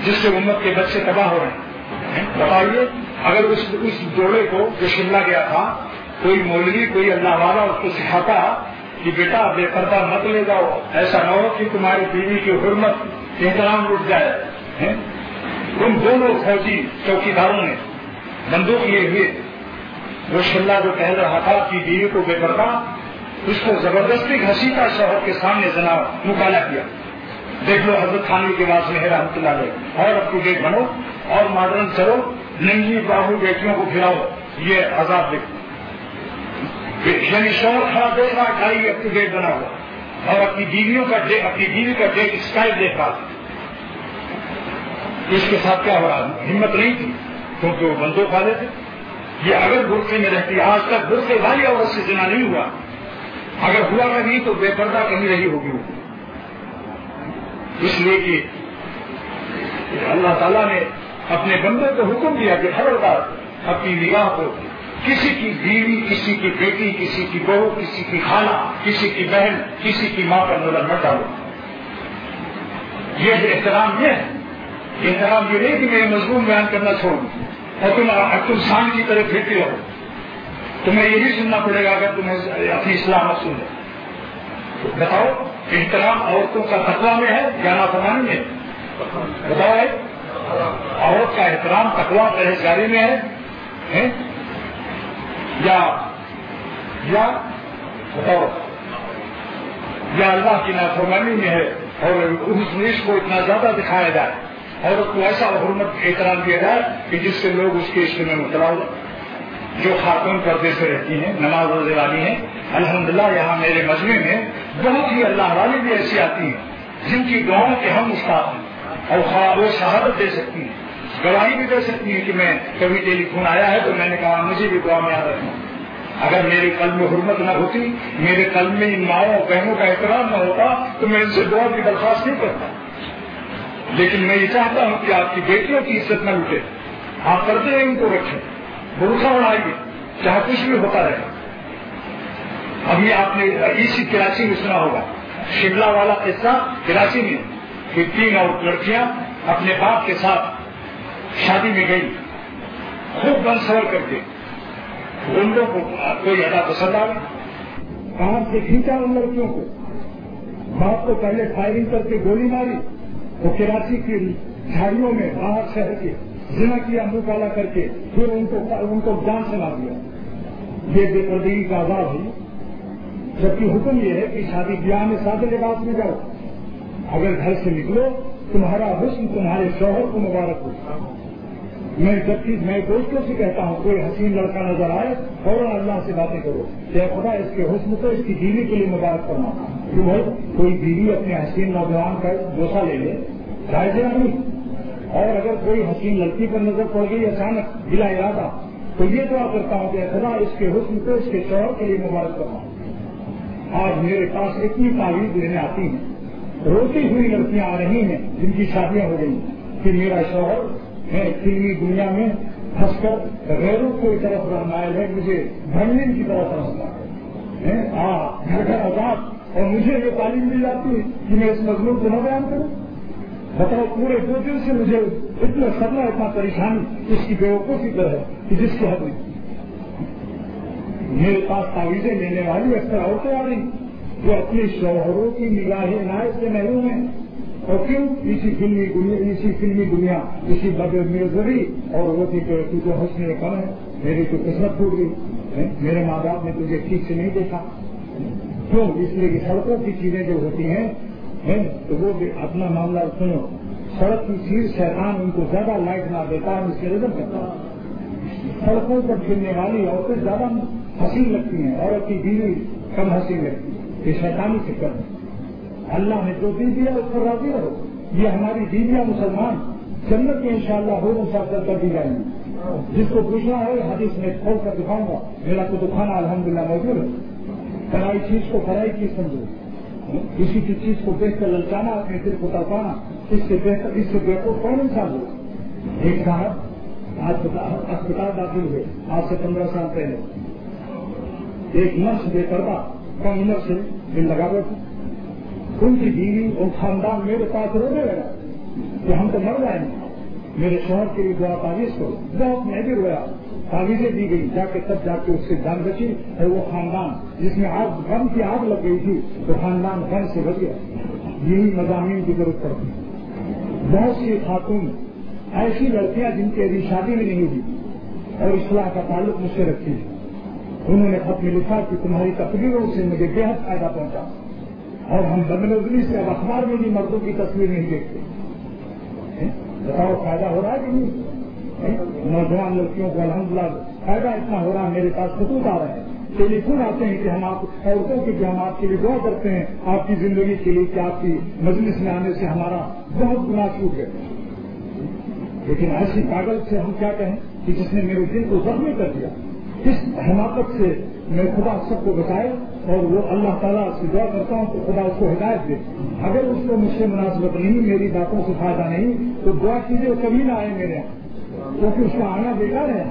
جس سے امت کے بچے تباہ ہو رہے ہیں۔ بتائیے، اگر اس اس جوڑے کو جو شملہ گیا تھا، کوئی مولوی، کوئی اللہ والا، اس کو سکھاتا کہ بیٹا، بے پردہ مت لے جاؤ، ایسا نہ ہو کہ تمہاری بیوی کی حرمت احترام اٹھ جائے ان دونوں فوجی چوکی داروں نے بندوق لیے ہوئے۔ وہ شملہ جو کہہ رہا تھا کہ بیوی کو بے پردہ، اس کو زبردستی گھسیٹا شوہر کے سامنے جنا مکالا کیا۔ دیکھ لو حضرت خانی کے بعد میں رحمت اللہ علیہ۔ اور اپ ٹو ڈیٹ بنو اور ماڈرن چلو ننگی باہو بیٹیوں کو پھراؤ۔ یہ عذاب دیکھو یعنی شوہر کھڑا دیکھ رہا کھائی اپ ٹو ڈیٹ بنا ہوا۔ اور اپنی بیویوں کا اپنی بیوی کا ڈیٹ اسٹائل دیکھ رہا اس کے ساتھ کیا ہو رہا؟ ہمت نہیں تھی۔ کیونکہ وہ بندوق والے تھے یہ اگر برقے میں رہتی، آج تک برقے والی عورت سے جنا نہیں ہوا۔ اگر ہوا نہیں تو بے پردہ کہیں رہی ہوگی۔ وہ اس لیے کہ اللہ تعالیٰ نے اپنے بندے کو حکم دیا کہ خبردار، اپنی نگاہ کو کسی کی بیوی، کسی کی بیٹی، کسی کی بہو، کسی کی خالہ، کسی کی بہن، کسی کی ماں پر نظر نہ ڈالو۔ یہ احترام یہ ہے، احترام یہ نہیں کہ میں مضمون بیان کرنا چھوڑوں، اور تم تم شان کی طرح پھرتی رہو۔ تمہیں یہ بھی سننا پڑے گا اگر تمہیں اپنی اسلام سن لے بتاؤ احترام عورتوں کا تقوا میں ہے یا نافرمانی میں بتاؤ ہے عورت کا احترام تقوا پرہیزگاری میں ہے؟ یا یا، بتاؤ، یا اللہ کی نافرمانی میں ہے اور اس کو اتنا زیادہ دکھایا جائے، عورت کو ایسا حرمت احترام دیا جائے کہ جس سے لوگ اس کے عشق میں مبتلا ہو جو خاتون پردے سے رہتی ہیں، نماز روزے والی ہیں، الحمدللہ یہاں میرے مجمے میں بہت ہی اللہ والی بھی ایسی آتی ہیں، جن کی دعاؤں کے ہم استاد ہیں اور وہ شہادت دے سکتی ہیں۔ گواہی بھی دے سکتی ہیں کہ میں کبھی ٹیلی فون آیا ہے تو میں نے کہا، مجھے بھی دعا میں یاد رکھنا۔ اگر میرے قلب میں حرمت نہ ہوتی، میرے قلب میں ان ماؤں اور بہنوں کا احترام نہ ہوتا، تو میں ان سے دعا کی درخواست نہیں کرتا۔ لیکن میں یہ چاہتا ہوں کہ آپ کی بیٹیوں کی عزت نہ لوٹے۔ آپ کرتے ان کو رکھیں۔ برقع اڑائیے چاہے کچھ بھی ہوتا رہے۔ ابھی آپ نے اسی کراچی میں سنا ہوگا، شملہ والا قصہ کراچی میں کہ تین اور لڑکیاں اپنے باپ کے ساتھ شادی میں گئی خوب بند سور کر کے۔ گنڈوں کو کوئی ادا پسند آ کہاں سے کھینچا ان لڑکیوں کو۔ باپ کو پہلے فائرنگ کر کے گولی ماری، وہ کراچی کی جھاڑیوں میں باہر شہر کے جنا کیا منہ کالا کر کے پھر ان کو ان کو جان سے دیا۔ یہ بے پردگی کا آزاد ہے جبکہ حکم یہ ہے کہ شادی بیاہ میں سادے لباس میں جاؤ۔ اگر گھر سے نکلو، تمہارا حسن، تمہارے شوہر کو مبارک ہو۔ میں جبکہ میں دوستوں سے کہتا ہوں، کوئی حسین لڑکا نظر آئے، فوراً اللہ سے باتیں کرو۔ کہ خدا، اس کے حسن کو، اس کی بیوی کے لیے مبارک کرنا کیوں کوئی بیوی اپنے حسین نوجوان کا دوسا لے لے۔ جائز نہیں اور اگر کوئی حسین لڑکی پر نظر پڑ گئی اچانک بلا ارادہ، تو یہ دعا کرتا ہوں کہ خدا اس کے حسن کو، اس کے شوہر کے لیے مبارک کرنا آج میرے پاس اتنی تعویذ لینے آتی ہیں۔ روتی ہوئی لڑکیاں آ رہی ہیں، جن کی شادیاں ہو گئی کہ میرا شوہر میں فلمی دنیا میں پھنس کر غیروں کو طرف رمائل ہے، مجھے بھرمین کی طرف رستا ہے۔ گھر گھر آزاد، اور مجھے یہ تعلیم دی جاتی ہے کہ میں اس مضمون کو نہ بیان کروں۔ بتاؤ پورے دو دن سے مجھے اتنا سرنا اتنا پریشانی، اس کی بیوقوفی پر ہے کہ جس کی حد نہیں۔ میرے پاس تعویذیں لینے والی اکثر عورتیں آ رہی جو اپنے شوہروں کی نگاہ عنایت سے محروم ہیں۔ اور کیوں؟ اسی فلمی دنیا، اسی فلمی دنیا، اسی بد میزری اور وہ تھی کہ تجھے حسن کم ہے، میری تو قسمت ٹوٹ گئی۔ میرے ماں باپ نے تجھے ٹھیک سے نہیں دیکھا۔ کیوں؟ اس لیے کہ سڑکوں کی چیزیں جو ہوتی ہیں تو وہ بھی اپنا معاملہ سنو۔ سڑک کی چیز شیطان ان کو زیادہ لائٹ نہ دیتا ہے اس کے رزم کرتا۔ سڑکوں پر پھرنے والی عورتیں زیادہ حسین لگتی ہیں، عورت کی بیوی کم حسین لگتی ہے۔ یہ شیطانی سے کر۔ اللہ نے جو دن دیا، اس پر راضی رہو۔ یہ ہماری دیویاں مسلمان۔ جنت میں انشاءاللہ شاء اللہ ہو کر دی جائیں گی جس کو پوچھنا ہے، حدیث میں کھول کر دکھاؤں گا۔ میرا تو دکھانا الحمد للہ موجود ہے۔ فرائی چیز کو فرائی چیز سمجھو۔ کسی کی چیز کو دیکھ کر للچانا اپنے دل کو تڑپانا، اس سے بہتر، اس سے بہتر کون انسان ہو؟ ایک صاحب، آج اسپتال داخل ہوئے، آج سے پندرہ سال پہلے۔ ایک نرس بے پردہ، کم عمر سے دل لگا بیٹھے ان کی بیوی اور خاندان میرے پاس رونے لگا کہ ہم تو مر جائیں۔ گے میرے شوہر کے لیے دعا تعویذ کرو۔ بہت میں بھی رویا۔ تعویذیں دی گئی جا کے تب جا کے اس سے جان بچی اور وہ خاندان، جس میں آگ، غم کی آگ لگ گئی تھی، تو خاندان غم سے بچ گیا۔ یہی مضامین کی ضرورت پڑتی۔ بہت سی خاتون، ایسی لڑکیاں جن کی ابھی شادی بھی نہیں ہوئی اور اصلاح کا تعلق مجھ سے رکھتی ہے انہوں نے خط میں لکھا کہ تمہاری تقریروں سے مجھے بے حد فائدہ پہنچا۔ اور ہم بدنظری سے اب اخبار میں بھی مردوں کی تصویر نہیں دیکھتے۔ بتاؤ، فائدہ ہو رہا ہے کہ نہیں؟ نوجوان لڑکیوں کو الحمد للہ فائدہ اتنا ہو رہا ہے، میرے پاس خطوط آ رہے ہیں۔ ٹیلی فون آتے ہیں کہ ہم آپ عورتوں کی کہ ہم آپ کے لیے دعا کرتے ہیں، آپ کی زندگی کے لیے کہ آپ کی مجلس میں آنے سے ہمارا بہت گنا چھوٹ گیا لیکن ایسی پاگل سے ہم کیا کہیں کہ جس نے میرے دل کو زخمی کر دیا؟ اس حماقت سے میں خدا سب کو بتائے اور وہ اللہ تعالیٰ سے دعا کرتا ہوں تو خدا اس کو ہدایت دے۔ اگر اس کو مجھ سے مناسبت نہیں، میری باتوں سے فائدہ نہیں، تو دعا کیجیے کبھی نہ آئے میرے یہاں۔ کیونکہ اس کا آنا بیکار ہے۔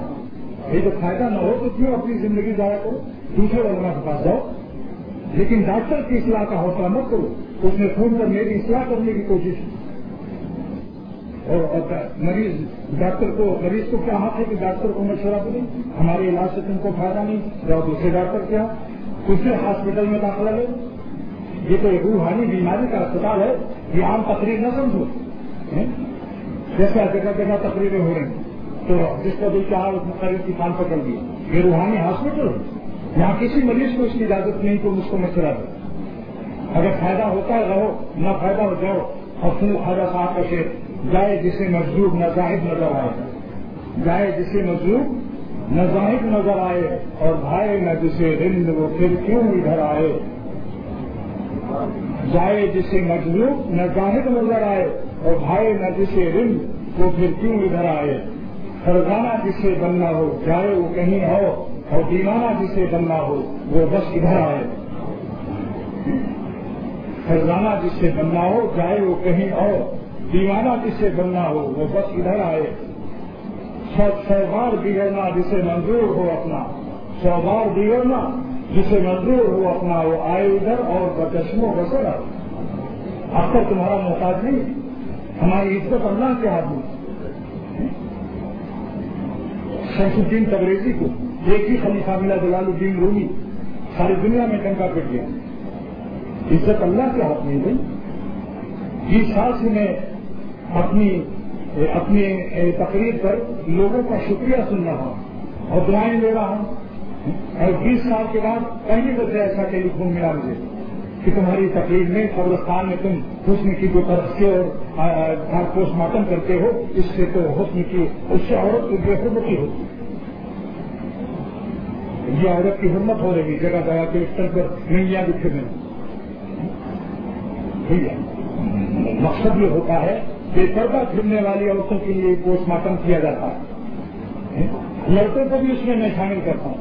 یہ تو فائدہ نہ ہو تو کیوں اپنی زندگی ضائع کرو؟ دوسرے علماء کے پاس جاؤ۔ لیکن ڈاکٹر کی اصلاح کا حوصلہ مت کرو۔ اس نے فون کر میری اصلاح کرنے کی کوشش کی۔ اور مریض ڈاکٹر کو مریض کو کیا حق ہے کہ ڈاکٹر کو مشورہ دیں ہمارے علاج سے تم کو فائدہ نہیں۔ جاؤ دوسرے ڈاکٹر کیا دوسرے ہاسپٹل میں داخلہ لے یہ تو ایک روحانی بیماری کا اسپتال ہے۔ یہ عام تقریر نہ سمجھو۔ جیسا جگہ جگہ تقریریں ہو رہی ہیں۔ تو جس کو بھی چاہ اس قریب کی کان پکڑ دی یہ روحانی ہاسپٹل ہے۔ یہاں کسی مریض کو اس کی اجازت نہیں تو اس کو مشورہ دو اگر فائدہ ہوتا ہے رہو، نہ فائدہ ہو جاؤ۔ اور خواجہ صاحب کا شیر جائے جسے مزدور نہ زاہد نظر آئے۔ جائے جسے مزدور نہ زاہد نظر آئے۔ اور بھائی نہ جسے رند وہ پھر کیوں ادھر آئے۔ جائے جسے مجلوب نہ زاہد نظر آئے۔ اور بھائی نہ جسے رند وہ پھر کیوں ادھر آئے۔ فرزانہ جسے بننا ہو، جائے وہ کہیں ہو اور دیوانہ جسے بننا ہو، وہ بس ادھر آئے۔ فرزانہ جس سے بننا ہو، جائے وہ کہیں اور، دیوانہ جس سے بننا ہو، وہ بس ادھر آئے۔ سو بار بگڑنا جسے منظور ہو اپنا سو بار بگڑنا جسے منظور ہو اپنا، وہ آئے ادھر اور بچشموں بسر آئے۔ اب تک تمہارا محتاج نہیں، ہماری عزت اللہ کے ہاتھ میں۔ شمس الدین تبریزی کو ایک ہی خلیفہ ملا جلال الدین رومی ساری دنیا میں ٹنکا پٹ گیا۔ عزت اللہ کے ہاتھ میں بھائی بیس سال سے میں اپنی اپنی تقریر پر لوگوں کا شکریہ سن رہا ہوں اور دعائیں لے رہا ہوں۔ اور بیس سال کے بعد پہلی وجہ ایسا ٹیلی فون ملا مجھے۔ کہ تمہاری تقریر میں قبرستان میں تم حسن کی جو طرف سے اور پوسٹ مارٹم کرتے ہو، اس سے تو حسن کی، اس سے عورت کی بے حرمتی ہوتی یہ عورت کی حرمت ہو رہی جگہ جگہ کے استر پر ننگیاں بھی پھرنے مقصد یہ ہوتا ہے کہ پردہ پھرنے والی عورتوں کے لیے پوسٹ مارٹم کیا جاتا ہے۔ لڑکوں کو بھی اس میں میں شامل کرتا ہوں۔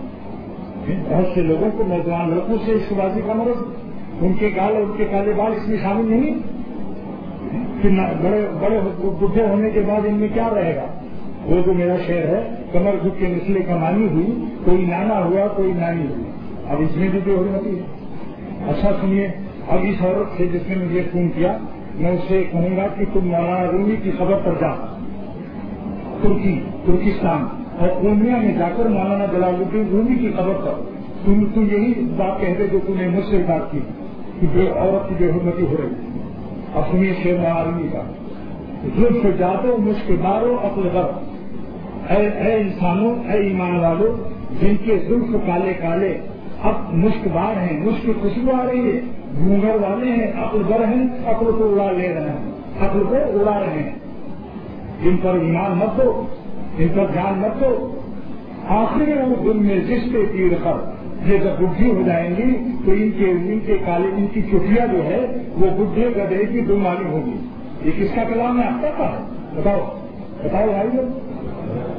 بہت سے لوگوں کو نوجوان لڑکوں سے اس بازی کا مرض۔ ان کے گال اور ان کے کالے بال اس میں شامل نہیں؟ کہ بڑے بڑے بڈھے ہونے کے بعد ان میں کیا رہے گا؟ وہ جو میرا شہر ہے، کمر جھک کے نسلے کمانی ہوئی، کوئی نانا ہوا، کوئی نانی ہوئی۔ اب اس میں بھی جو ہوتی ہے۔ اچھا سنیے، اب اس عورت سے جس نے مجھے فون کیا، میں اسے کہوں گا کہ تم مولانا رومی کی خبر پر جا۔ ترکی، ترکستان اور پورنیا میں جا کر مولانا جلال الدین رومی کی خبر پر۔ تم تو یہی بات کہتے جو تم نے مجھ سے بات کی۔ کہ جو عورت کی بے حرمتی ہو رہی اب سنیے شیر معلومی کا جب سے جاتو مشکلاروں اپنے غرب اے انسانوں، اے ایمان والوں جن کے زلف کالے کالے اب مشک بار ہیں، مشک خوشبو آ رہی ہے۔ گونگر والے ہیں، عقل بر ہیں، عقل کو اڑا لے رہے ہیں۔ عقل کو اڑا رہے ہیں۔ جن پر ایمان مت دو، ان پر جان مت دو۔ آخری وہ دن میں جس پہ تیر کر یہ جب بڈھی ہو جائیں گی تو ان کے ان کے کالے ان کی چٹیاں جو ہے وہ بڈھے گدھے کی بیماری ہوگی یہ کس کا کلام ہے؟ آپ کا۔ ہے بتاؤ۔ بتاؤ بھائی۔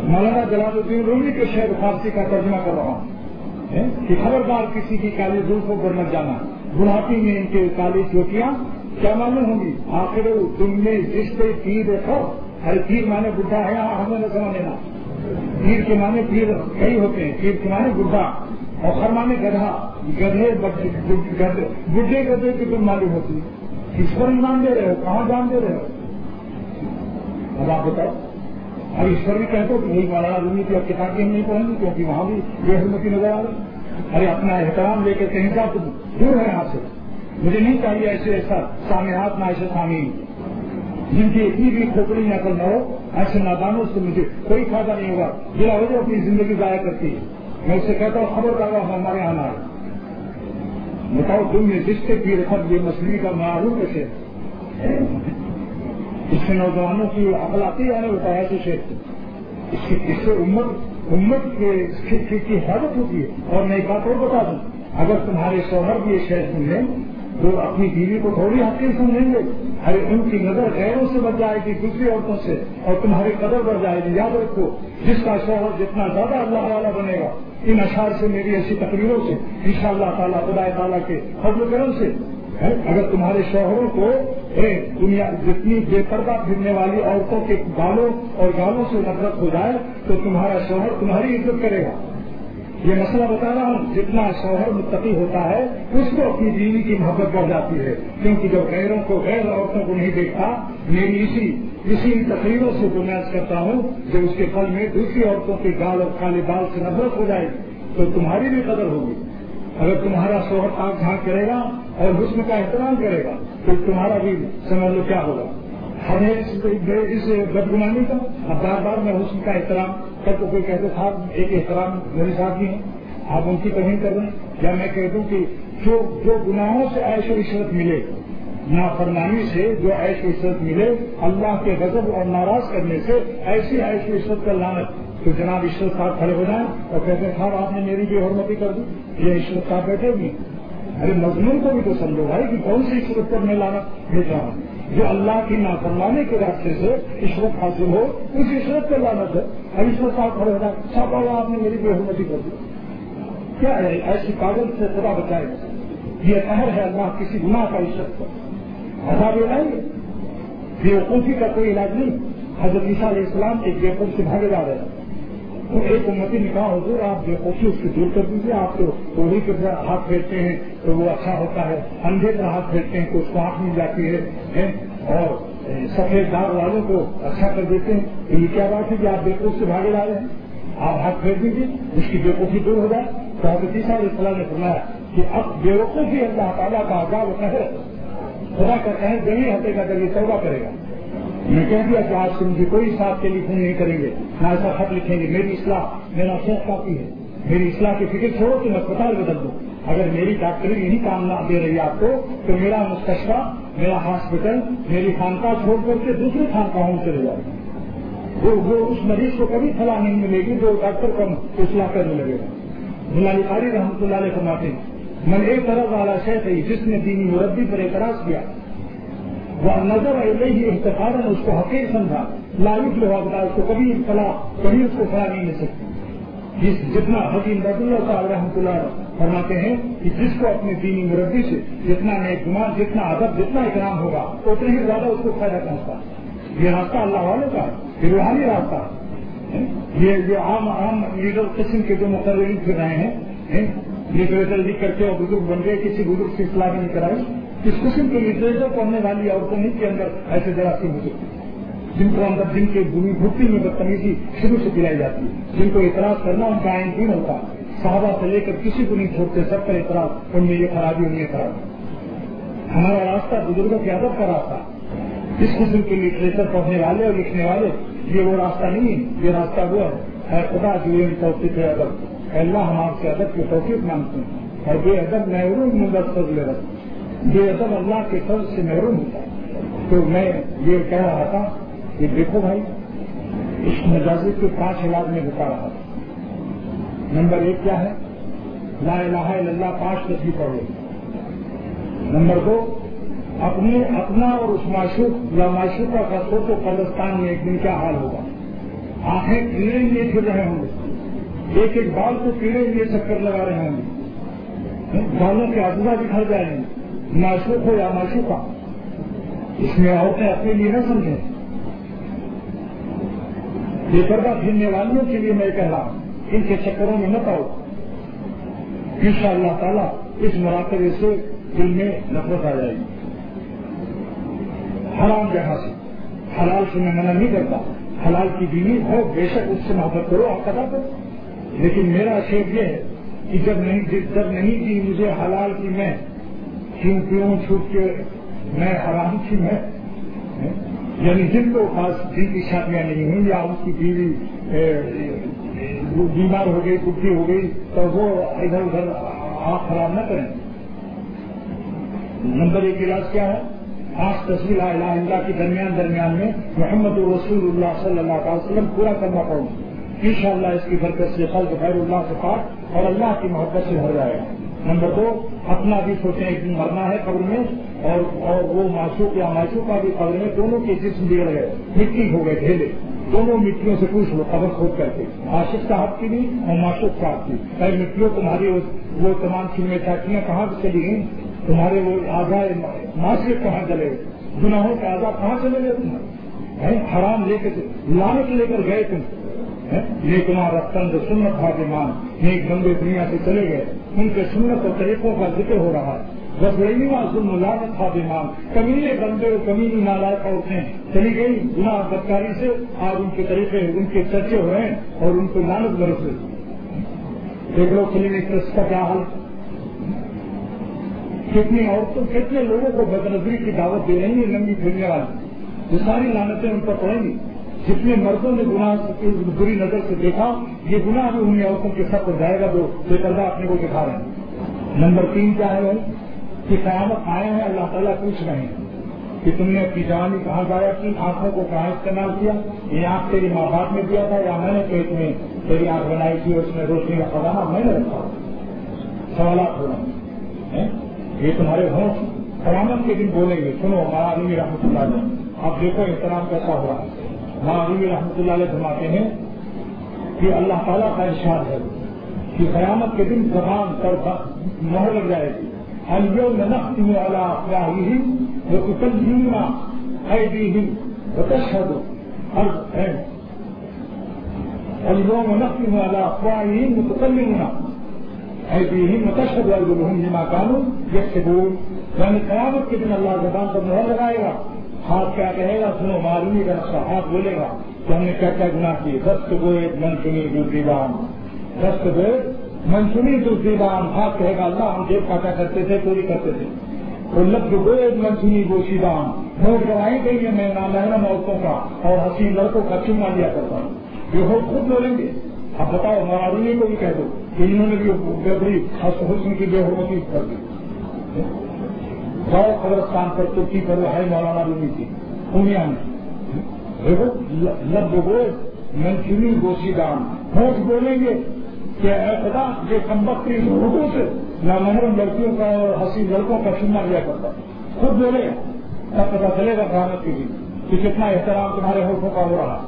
مولانا جلال الدین رومی کے شہر فارسی کا ترجمہ کر رہا ہوں۔ کہ خبردار کسی کی کالی زلفوں پر مت جانا۔ بڑھاپی میں ان کے کالی چوٹیاں کیا معلوم ہوں گی؟ آخر تم نے جس پہ پیر دیکھو ہر پیر مانے بڈھا ہے۔ ہاں، ہمیں نہ سمجھ لینا پیر کے معنی پیر کئی ہوتے ہیں۔ پیر کے معنی بڈھا۔ اور ہر گدھا گدھے بڈھے گدھے کی تم معلوم ہوتی ہے۔ کس پر ایمان دے رہے ہو؟ کہاں جان دے رہے ہو؟ اب آپ بتاؤ۔ اب ایشور بھی کہتے ہو کہ نہیں مولانا رومی کی اب کتابیں نہیں پڑھیں گی کیونکہ وہاں بھی بے حرمتی نظر آ رہی ارے اپنا احترام لے کے کہیں جا تم۔ دور ہے یہاں سے۔ مجھے نہیں چاہیے ایسے ایسا سامعات نہ ایسے سامعین۔ جن کی اتنی بھی کھوپڑی نقل نہ ہو، ایسے نادانوں سے مجھے کوئی فائدہ نہیں ہوگا۔ بلا وجہ اپنی زندگی ضائع کرتی ہے۔ میں اس سے کہتا ہوں خبر دار ہمارے یہاں بتاؤ تم نے رشتے کی رقم یہ مچھلی کا معروف کیسے اس سے نوجوانوں کی عقل آتی ہے بتایا تو اس سے امت امت کی حفاظت ہوتی ہے۔ اور میں ایک بات اور بتا دوں۔ اگر تمہارے شوہر بھی یہ شہر سنیں تو اپنی بیوی کو تھوڑی حقیقی سمجھیں گے، ارے ان کی نظر غیروں سے بچ جائے گی، دوسری عورتوں سے، اور تمہاری قدر بڑھ جائے گی۔ یاد رکھو، جس کا شوہر جتنا زیادہ اللہ والا بنے گا، ان اشار سے میری ایسی تقریروں سے ان شاء اللہ تعالیٰ خدا تعالیٰ کے فضل کرم سے اگر تمہارے شوہروں کو دنیا، جتنی بے پردہ پھرنے والی عورتوں کے گالوں اور گالوں سے نفرت ہو جائے، تو تمہارا شوہر تمہاری عزت کرے گا۔ یہ مسئلہ بتا رہا ہوں جتنا شوہر متقی ہوتا ہے، اس کو اپنی بیوی کی محبت بڑھ جاتی ہے۔ کیونکہ جب غیروں کو غیر عورتوں کو نہیں دیکھتا، میری اسی اسی تقریروں سے جو کرتا ہوں جو اس کے پھل میں دوسری عورتوں کے گال اور کالے بال سے نفرت ہو جائے، تو تمہاری بھی قدر ہوگی۔ اگر تمہارا شوہر آگ جھانک کرے گا اور حسن کا احترام کرے گا، تو تمہارا بھی سمجھ لو کیا ہوگا۔ ہمیں اس بدگمانی کا اب بار بار میں حسن کا احترام کر تو کوئی کہتے تھا ایک احترام میرے ساتھ بھی ہیں آپ ان کی توہین کر رہے ہیں۔ یا میں کہہ دوں کہ جو جو گناہوں سے عیش و عشرت ملے، نافرمانی سے جو عیش و عشرت ملے، اللہ کے غضب اور ناراض کرنے سے ایسی عیش و عشرت کا لانت تو جناب عشرت صاحب کھڑے ہو جائیں اور کہتے ہیں، صاحب، آپ نے میری بھی حرمتی کر دی۔ یہ عشرت صاحب بیٹھے ہوئے ارے مضمون کو بھی تو سمجھو بھائی، کہ کون سی عشرت پر میں لانا بھیج رہا ہوں؟ جو اللہ کی نافرمانے کے راستے سے عشرت حاصل ہو، اس عشرت پر لانت ہے۔ اب عشرت صاحب کھڑے ہو جائیں صاحب آپ نے میری بھی حرمتی کر دی۔ کیا ہے؟ ایسی کاغذ سے خدا بچائے۔ یہ قہر ہے اللہ کسی گناہ کا عشرت پر۔ عذاب لائیں گے بے وقوفی کا کوئی علاج نہیں۔ حضرت عیسیٰ علیہ السلام ایک بے سے بھاگے جا رہے ہیں۔ تو ایک امتی نے کہا حضور، آپ بے خوشی اس کی دور کر دیجیے آپ تو کوڑی کے ہاتھ پھیرتے ہیں تو وہ اچھا ہوتا ہے اندھے پر ہاتھ پھیرتے ہیں تو اس کو آنکھ مل جاتی ہے اور سفید دار والوں کو اچھا کر دیتے ہیں۔ تو یہ کیا بات ہے کہ آپ بےقوف سے بھاگے جا رہے ہیں؟ آپ ہاتھ پھیر دیجیے اس کی بےقوفی دور ہو جائے۔ تو حضرت عیسیٰ علیہ السلام نے فرمایا کہ اب بے وقوفی اللہ تعالیٰ کا آزاد ہے۔ خدا کا کہیں جمی ہٹے گا جب یہ توبہ کرے گا۔ میں کہہ دیا کہ آج سے مجھے کوئی حساب کے لیے فون نہیں کریں گے، نہ ایسا خط لکھیں گے، میری اصلاح، میرا شوق کافی ہے۔ میری اصلاح کی فکر چھوڑو تو میں اسپتال بدل دوں اگر میری ڈاکٹری یہی کام نہ دے رہی آپ کو، تو میرا مستشفہ میرا ہاسپٹل، میری خانقاہ چھوڑ کر کے دوسری خانقاہوں میں چلے جائے وہ وہ اس مریض کو کبھی فلاح نہیں ملے گی جو ڈاکٹر کو اصلاح کرنے لگے گا۔ ملالی قاری رحمۃ اللہ علیہ فرماتے ہیں، من ایک طرح والا شہ تھی جس نے دینی مربی پر اعتراض کیا وہ نظر آئی ہی احتفاظ نے اس کو حقیق سمجھا لاروف لوگ اس کو کبھی فلاح کبھی اس کو فلاح نہیں مل سکتی۔ جس جتنا حکیم رض اللہ صاحب رحمۃ اللہ فرماتے ہیں کہ جس کو اپنے دینی مربی سے جتنا نیک گمان، جتنا ادب، جتنا اکرام ہوگا، اتنا ہی زیادہ اس کو فائدہ پہنچتا۔ یہ راستہ اللہ والوں کا یہ روحانی راستہ یہ جو عام عام لیڈر قسم کے جو مقررین پھر رہے ہیں لٹریچر لکھ کر کے اور بزرگ بن گئے، کسی بزرگ کی اصلاح نہیں کرائی۔ اس قسم کے لٹریچر پڑھنے والی عورتوں ہی کے اندر ایسے جراثیم ہو سکتی جن کو اندر جن کے بھٹی میں بدتمیزی شروع سے پلائی جاتی ہے۔ جن کو اعتراض کرنا ان کا آئین دین ہوتا ہے۔ صحابہ سے لے کر کسی کو نہیں چھوڑتے، سب کا اعتراض، ان میں یہ خرابی، ان میں خرابی۔ ہمارا راستہ بزرگوں کی ادب کا راستہ اس قسم کے لٹریچر پڑھنے والے اور لکھنے والے، یہ وہ راستہ نہیں ہے۔ یہ راستہ وہ ہے۔ خدا، جو توفیق ہے ادب۔ اللہ، ہم آپ سے ادب کی توفیق مانگتے ہیں۔ اور بے ادب محروم مدد فضل رکھتے۔ بے ادب اللہ کے فرض سے محروم ہوتا تو میں یہ کہہ رہا تھا کہ دیکھو بھائی، اس مجازی کے پانچ علاج میں بتا رہا تھا۔ نمبر ایک کیا ہے؟ لا الہ الا اللہ، پانچ تصویر پڑھو نمبر دو، اپنے، اپنا اور اس معشوق، یا معشوقہ کا سوچو قبرستان میں ایک دن کیا حال ہوگا؟ آنکھیں کیڑے لیے پھر رہے ہوں گے۔ ایک ایک بال کو کیڑے لیے چکر لگا رہے ہوں گے۔ بالوں کے اجزا بھی جائیں گے۔ معشوق ہو یا معشوقہ؟ اس میں عورتیں اپنے لیے نہ سمجھیں۔ یہ پردہ پھرنے والیوں کے لیے میں کہہ رہا ہوں۔ ان کے چکروں میں نہ پاؤ۔ ان شاء اللہ تعالیٰ اس مراقبے سے دل میں نفرت آ جائے گی۔ حرام جگہ سے۔ حلال سے میں منع نہیں کرتا۔ حلال کی بیوی ہو، بے شک اس سے محبت کرو، آپ پتا کرو۔ لیکن میرا شیخ یہ ہے کہ جب نہیں جب نہیں دی مجھے حلال کی میں کیوں کیوں چھوٹ کے میں حرام کی میں یعنی جن کو خاص دل کی شادیاں نہیں ہوئی یا اس کی بیوی بیمار ہو گئی بڈھی ہو گئی، تو وہ ادھر ادھر آنکھ خراب نہ کریں۔ نمبر ایک علاج کیا ہے؟ آج تصویر الہ اللہ کے درمیان درمیان میں محمد رسول اللہ صلی اللہ علیہ وسلم پورا کرنا پڑوں ان شاء اللہ اس کی برکت سے خلق خیر اللہ سے پاک اور اللہ کی محبت سے بھر جائے۔ گا نمبر دو، اپنا بھی سوچیں ایک دن مرنا ہے قبر میں، اور اور وہ معشوق یا معشوق کا بھی قبر میں دونوں کے جسم بگڑ گئے، مٹی ہو گئے ڈھیلے۔ دونوں مٹیوں سے پوچھ لو، قبر کھود کر کے۔ عاشق صاحب کی بھی اور معشوق صاحب کی۔ اے مٹیوں، تمہاری وہ تمام فلمیں چاٹیاں کہاں سے چلی گئیں؟ تمہارے وہ آزاد معاشرت کہاں چلے گئے؟ گناہوں کے آزاد کہاں چلے گئے تمہارے؟ حرام لے کے لانت لے کر گئے تم۔ یہ تمہارا سنت تھا نیک بندے دنیا سے چلے گئے۔ ان کے سنت اور طریقوں کا ذکر ہو رہا ہے۔ بس رہی ظلم لانت تھا کمینے بندے اور کمینی نالائق عورتیں۔ چلی گئی گناہ بدکاری سے۔ آج ان کے طریقے، ان کے چرچے ہو رہے ہیں اور ان کو لانت برسے دیکھ لو کلینک کا کیا حال۔ کتنی عورتوں، کتنے لوگوں کو بدنظری کی دعوت دے رہی ہیں، لمبی پھرنے والی۔ یہ ساری لانتیں ان پر پڑیں گی۔ جتنے مردوں نے گناہ بری نظر سے دیکھا، یہ گناہ بھی ان عورتوں کے سب کو جائے گا جو بے پردہ اپنے کو دکھا رہے ہیں۔ نمبر تین کیا ہے؟ کہ قیامت آئے ہیں، اللہ تعالیٰ پوچھ رہے ہیں کہ تم نے اپنی جوانی کہاں ضائع کی؟ آنکھوں کو کہاں استعمال کیا؟ یہ آنکھ تیری ماں باپ میں دیا تھا یا میں نے پیٹ میں تیری آنکھ بنائی تھی اس میں روشنی کا خزانہ میں نے رکھا؟ سوالات ہو رہے ہیں۔ یہ تمہارے ہوں قیامت کے دن بولیں گے۔ سنو عالمی رحمۃ اللہ علیہ اب دیکھو احترام کیسا ہوا عالمی رحمۃ اللہ علیہ فرماتے ہیں کہ اللہ تعالیٰ کا ارشاد ہے کہ قیامت کے دن زبان پر مہر لگ جائے گی۔ اليوم نختم على أفواههم وتكلمنا أيديهم وتشهد اليوم نختم على أفواههم وتكلمنا أيديهم وتشهد أرجلهم بما كانوا يكسبون یعنی قیامت کے دن اللہ زبان پر مہر لگائے گا۔ ہاتھ کیا کہے گا، سنو معلومی کا نقشہ ہاتھ بولے گا کہ ہم نے کیا کیا گناہ کیے۔ دست گوئے منسمی دوسری بام دست گوئے منسونی دوسری بار ہاتھ کہے گا، اللہ، ہم جیب کاٹا کرتے تھے؟ چوری کرتے تھے۔ وہ لفظ گوئے منسونی گوشی دام نوٹ کرائی گئی ہے میں نامحرم عورتوں کا، اور حسین لڑکوں کا چما لیا کرتا ہوں۔ یہ خود خود بولیں گے۔ اب بتاؤ معرومی کو بھی کہہ دو کہ انہوں نے بھی بہتری حسن کی بے حرمتی کر دی۔ بہت قبرستان پر ترکی پر وہ ہے مولانا رومی کی جی۔ پورنیا میں۔ دیکھو لفظ گوشی دام ہوٹ بولیں گے کہ اے خدا، یہ کمبختی لوگوں سے نامحرم لڑکیوں کا اور حسین لڑکوں کا چننا لیا کرتا خود بولے تب پتا چلے گا برامد کے لیے کہ کتنا احترام تمہارے حلقوں کا ہو رہا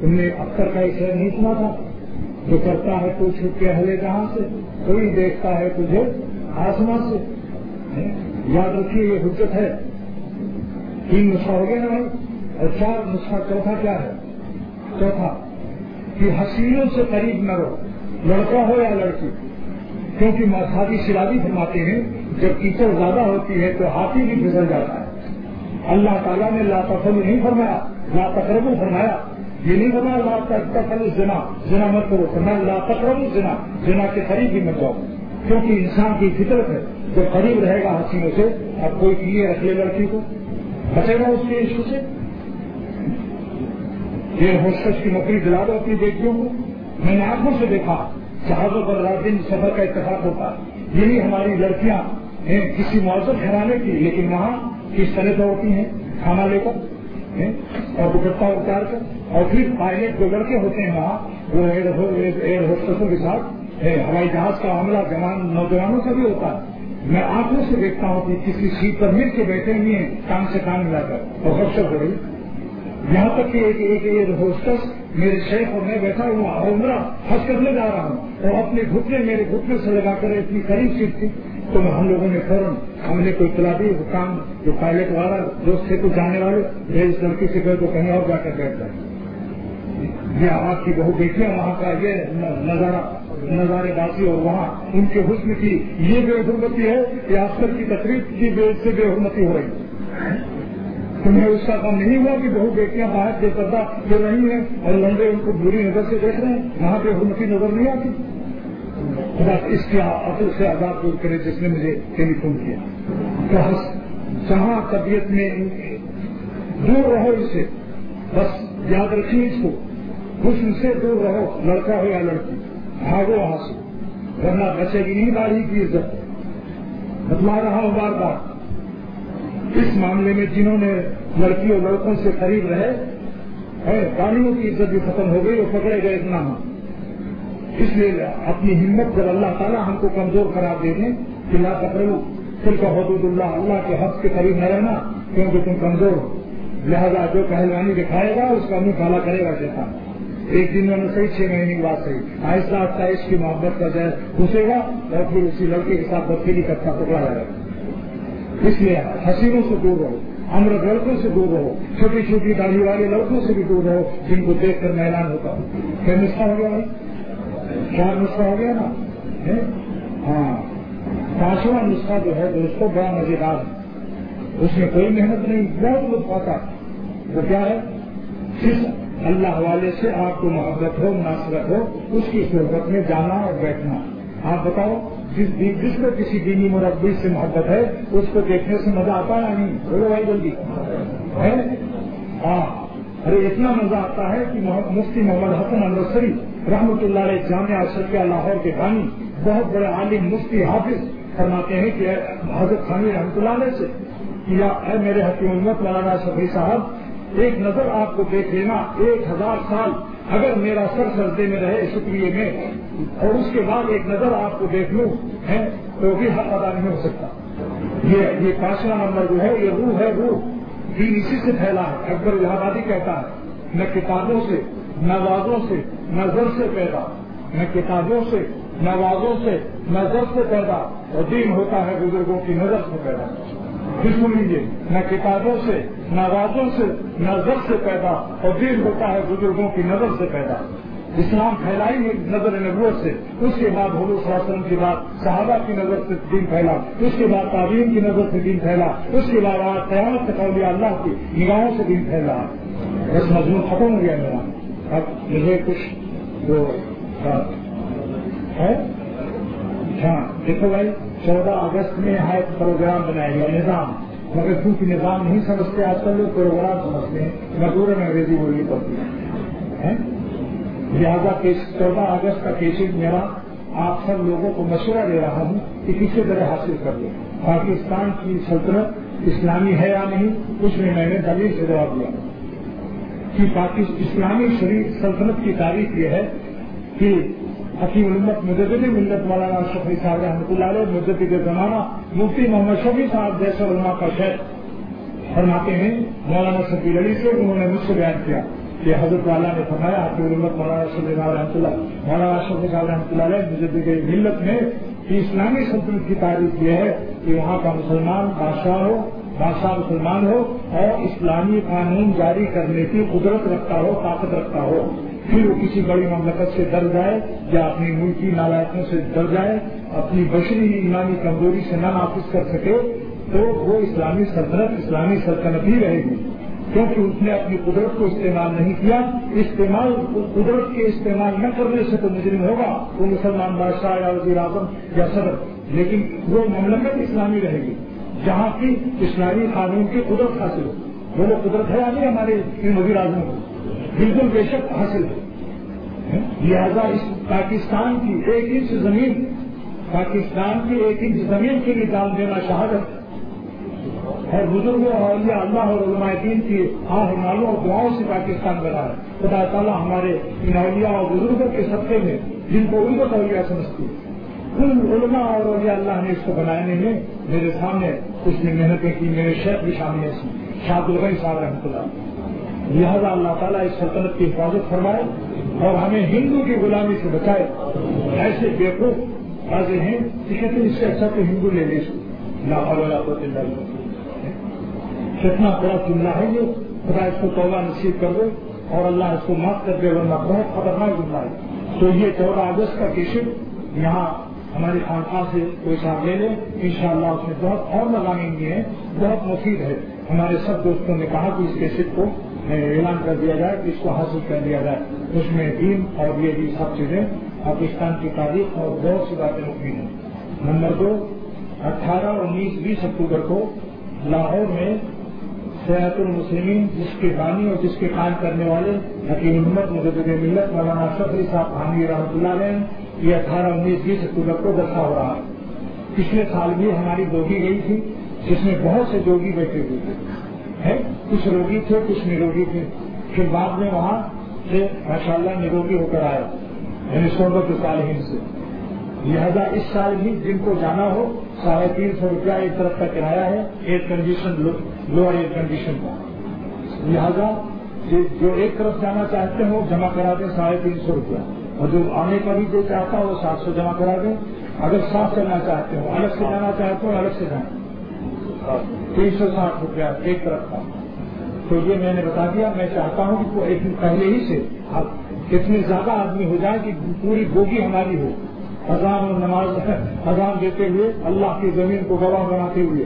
تم نے اکثر کا ایک نہیں سنا تھا۔ جو کرتا ہے تو چھپ کے ہلے جہاں سے؟ کوئی دیکھتا ہے تجھے آسمان سے۔ یاد رکھیے یہ حجت ہے۔ تین نسخہ ہو گیا نا اور چار نسخہ چوتھا کیا ہے؟ چوتھا۔ کہ حسینوں سے قریب نہ رہو، لڑکا ہو یا لڑکی۔ کیونکہ مذہبی سرادی فرماتے ہیں، جب کیچڑ زیادہ ہوتی ہے تو ہاتھی بھی پھسل جاتا ہے۔ اللہ تعالیٰ نے لا تفل نہیں فرمایا لا تقرب فرمایا۔ یہ نہیں فرمایا لا تفل زنا زنا مت کرو، فرمایا لا تقرب زنا زنا کے قریب بھی مت جاؤ۔ کیونکہ انسان کی فطرت ہے۔ جو قریب رہے گا حسینوں سے، اب کوئی کیے رکھ لے لڑکی کو۔ بچے گا اس کے عشق سے۔ یہ ہوسٹس کی نوکری دلا دو اپنی بیٹیوں کو۔ میں نے آنکھوں سے دیکھا، جہازوں پر رات دن سفر کا اتفاق ہوتا۔ یہی ہماری لڑکیاں ہیں کسی معذر گھرانے کی لیکن وہاں کس طرح سے ہوتی ہیں؟ کھانا لے کر اور دوپٹہ اتار کر۔ اور پھر پائلٹ جو لڑکے ہوتے ہیں وہاں، وہ ایئر ہوسٹسوں کے ساتھ ہوائی جہاز کا حملہ جوان نوجوانوں سے بھی ہوتا ہے۔ میں آنکھوں سے دیکھتا ہوں کہ کسی سیٹ پر مل کے بیٹھے ہوئے ہیں کام سے کام ملا کر۔ اور سب سے بڑی، یہاں تک کہ ایک ایک ہوسٹس میرے شیخ اور میں بیٹھا ہوں، عمرہ ہنس کرنے جا رہا ہوں۔ اور اپنے گھٹنے میرے گھٹنے سے لگا کر اتنی قریب سیٹ تھی۔ تو ہم لوگوں نے فوراً ہم نے کوئی اطلاع دی کام، جو پائلٹ والا، دوست سے کچھ جانے والے اس لڑکی سے گئے تو کہیں اور جا کر بیٹھ جائے۔ یہ آپ کی بہو بیٹیاں وہاں کا یہ نظارہ نظارے باسی اور وہاں ان کے حسن کی یہ بے حرمتی ہے کہ آفر کی تقریب کی بے سے بے حرمتی ہو رہی تمہیں اس کا کام نہیں ہوا کہ بہو بیٹیاں باہر بے پردہ جو رہی ہیں اور لنڈے ان کو بری نظر سے دیکھ رہے ہیں، وہاں پہ حرمتی نظر نہیں آتی۔ خدا اس کے عقل سے آزاد دور کرے جس نے مجھے ٹیلی فون کیا جہاں طبیعت میں دور رہو اس سے بس یاد رکھیے اس کو۔ حسن سے دور رہو، لڑکا ہو یا لڑکی۔ بھاگو وہاں سے۔ ورنہ بچے گی نہیں داڑھی کی عزت۔ بتلا رہا ہوں بار بار۔ اس معاملے میں جنہوں نے لڑکیوں لڑکوں سے قریب رہے گاڑیوں کی عزت بھی ختم ہو گئی وہ پکڑے گئے اتنا۔ ہم اس لیے اپنی ہمت جب اللہ تعالیٰ ہم کو کمزور قرار دے دیں کہ لا پکڑو پھر کا حدود اللہ اللہ کے حق کے قریب نہ رہنا، کیونکہ تم کمزور ہو۔ لہذا جو پہلوانی دکھائے گا، اس کا منہ کالا کرے گا جیسا ایک دن میں نے صحیح چھ مہینے کی بات صحیح آہستہ آہستہ اس کی محبت کا جائے گھسے گا اور پھر اسی لڑکے کے ساتھ بدفیری کرتا پکڑا جائے گا۔ اس لیے حسینوں سے دور رہو امرت لڑکوں سے دور رہو، چھوٹی چھوٹی داڑھی والے لڑکوں سے بھی دور رہو جن کو دیکھ کر میلان ہوتا کیا نسخہ ہو گیا چار نسخہ ہو گیا نا؟ ہاں۔ پانچواں نسخہ جو ہے دوستوں بڑا مزیدار ہے۔ اس میں کوئی محنت نہیں، بہت لطف آتا۔ وہ کیا ہے؟ جس اللہ والے سے آپ کو محبت ہو، مناسبت ہو، اس کی صحبت میں جانا اور بیٹھنا۔ آپ بتاؤ، جس جس کو کسی دینی مربی سے محبت ہے، اس کو دیکھنے سے مزہ آتا ہے نہیں؟ بولو بھائی جلدی۔ ہاں۔ ارے، اتنا مزہ آتا ہے کہ مفتی محمد حسن امرتسری رحمۃ اللہ علیہ جامعہ اشرفیہ لاہور کے بانی، بہت بڑے عالم، مفتی حافظ، فرماتے ہیں کہ حضرت خانی رحمۃ اللہ علیہ سے یا اے میرے حکیم امت، مولانا شفیع صاحب ایک نظر آپ کو دیکھ لینا، ایک ہزار سال اگر میرا سر سردے میں رہے شکریہ میں، اور اس کے بعد ایک نظر آپ کو دیکھ لوں ہے تو بھی حق ادا نہیں ہو سکتا۔ یہ یہ پانچواں نمبر جو ہے، یہ روح ہے، روح۔ دین اسی سے پھیلا ہے، اکبر الہ آبادی کہتا ہے، نہ کتابوں سے، نہ وادوں سے نظر سے پیدا۔ نہ کتابوں سے، نہ وادوں سے نظر سے پیدا۔ اور دین ہوتا ہے بزرگوں کی نظر سے پیدا۔ لیجیے نہ کتابوں سے، نہ وادوں سے، نہ زر سے پیدا۔ اور دین ہوتا ہے بزرگوں کی نظر سے پیدا۔ اسلام پھیلائی نظر نبوت سے۔ اس کے بعد حضور صلی اللہ علیہ وسلم کی بات صحابہ کی نظر سے دین پھیلا۔ اس کے بعد تعلیم کی نظر سے دین پھیلا۔ اس کے بعد آج قیامت سے قولی اللہ کی نگاہوں سے دین پھیلا۔ بس مضمون ختم ہو گیا میرا۔ اب مجھے کچھ جو ہے۔ ہاں دیکھو بھائی چودہ اگست میں ہے پروگرام بنایا گیا نظام۔ مگر کیونکہ نظام نہیں سمجھتے آج کل لوگ، پروگرام سمجھتے ہیں۔ مزدور میں انگریزی بولنی پڑتی ہے۔ لہٰذا چودہ اگست کا کیسز میرا، آپ سب لوگوں کو مشورہ دے رہا ہوں کہ کسی طرح حاصل کر لیں۔ پاکستان کی سلطنت اسلامی ہے یا نہیں، اس میں میں نے دلیل سے جواب دیا۔ کہ اسلامی شریف سلطنت کی تاریخ یہ ہے کہ حکیم علمت مجدد ملت مولانا شفیع صاحب رحمۃ اللہ علیہ، مجدد زمانہ مفتی محمد شفیع صاحب جیسے علماء کا شہر فرماتے ہیں، مولانا شفیع علی سے انہوں نے مجھ سے بیان کیا کہ حضرت والا نے فرمایا، حکیم علمت مولانا شفیع صاحب رحمۃ اللہ، مولانا شفیع صاحب رحمۃ اللہ علیہ، مجدد ملت میں اسلامی سلطنت کی تاریخ یہ ہے کہ وہاں کا مسلمان بادشاہ ہو، بادشاہ مسلمان ہو اور اسلامی قانون جاری کرنے کی قدرت رکھتا ہو، طاقت رکھتا ہو۔ پھر وہ کسی بڑی مملکت سے ڈر جائے یا اپنی ملکی نالائکوں سے ڈر جائے، اپنی بشری ایمانی کمزوری سے نہ نافذ کر سکے، تو وہ اسلامی سلطنت اسلامی سلطنت ہی رہے گی۔ کیونکہ اس نے اپنی قدرت کو استعمال نہیں کیا، استعمال، قدرت کے استعمال نہ کرنے سے تو مجرم ہوگا، وہ مسلمان بادشاہ یا وزیر اعظم یا صدر۔ لیکن وہ مملکت اسلامی رہے گی، جہاں کی اسلامی قانون کی قدرت حاصل ہو۔ وہ قدرت ہے یا نہیں ہمارے وزیر اعظم کو؟ بالکل بے شک حاصل ہے۔ لہذا اس پاکستان کی ایک انچ زمین، پاکستان کی ایک انچ زمین کے لیے ڈال دینا شہادت اور بزرگوں اور اللہ اور علماء دین کی آہ نالوں اور دعاؤں سے پاکستان بنا ہے۔ خدا تعالیٰ ہمارے ان اولیاء اور بزرگوں کے سطح میں جن کو ان کو تولیہ سمجھتی ہے ان علماء اور اولیاء اللہ نے اس کو بنانے میں میرے سامنے کچھ نے محنتیں کی، میرے شیخ بھی شامل ہیں شاہد الغی صاحب رحمۃ اللہ لہذا اللہ تعالیٰ اس سلطنت کی حفاظت فرمائے اور ہمیں ہندو کی غلامی سے بچائے۔ ایسے بیوقوف، واضح ہیں، کہ کہتے ہیں اس سے اچھا تو ہندو لے لے۔ کتنا بڑا جملہ ہے یہ۔ خدا اس کو توبہ نصیب کر دے اور اللہ اس کو معاف کر دے، ورنہ بہت خطرناک جملہ ہے۔ تو یہ چودہ اگست کا کیشپ یہاں ہماری خانقاہ سے کوئی صاحب لے لیں۔ ان شاء اللہ اس میں بہت اور مضامین بھی ہیں، بہت مفید ہے۔ ہمارے سب دوستوں نے کہا کہ اس کیسٹ کو اعلان کر دیا جائے کہ اس کو حاصل کر دیا جائے۔ اس میں دین اور یہ بھی سب چیزیں پاکستان کی تاریخ اور بہت سی باتیں رکی ہیں۔ نمبر دو، اٹھارہ انیس، بیس اکتوبر کو لاہور میں سیاحت المسلمین، جس کے بانی اور جس کے قائم کرنے والے حکیم محمد مدد ملت، مولانا شفری صاحب حامی رحمۃ اللہ علیہ، یہ اٹھارہ، انیس، بیس اکتوبر کو دسا ہو رہا ہے۔ پچھلے سال بھی ہماری دوگی گئی تھی، جس میں بہت سے جوگی بیٹھے ہوئے تھے۔ کچھ روگی تھے، کچھ نروگی تھے۔ پھر بعد میں وہاں سے ماشاء اللہ نروگی ہو کر آیا یعنی صحبت صالحین سے۔ لہذا اس سال بھی جن کو جانا ہو، ساڑھے تین سو روپیہ ایک طرف کا کرایہ ہے air condition lower air condition کا۔ لہذا جو ایک طرف جانا چاہتے ہیں وہ جمع کرا دیں ساڑھے تین سو روپیہ۔ اور جو آنے کا بھی جو چاہتا ہے وہ سات سو جمع کرا دیں۔ اگر ساتھ چلنا چاہتے ہو، الگ سے جانا چاہتے ہو، الگ سے جائیں تین سو ساٹھ روپیہ ایک طرف کا۔ تو یہ میں نے بتا دیا، میں چاہتا ہوں کہ ایک دن پہلے ہی سے اتنے زیادہ آدمی ہو جائے کہ پوری بوگی ہماری ہو۔ اذان اور نماز اذان دیتے ہوئے اللہ کی زمین کو گواہ بناتے ہوئے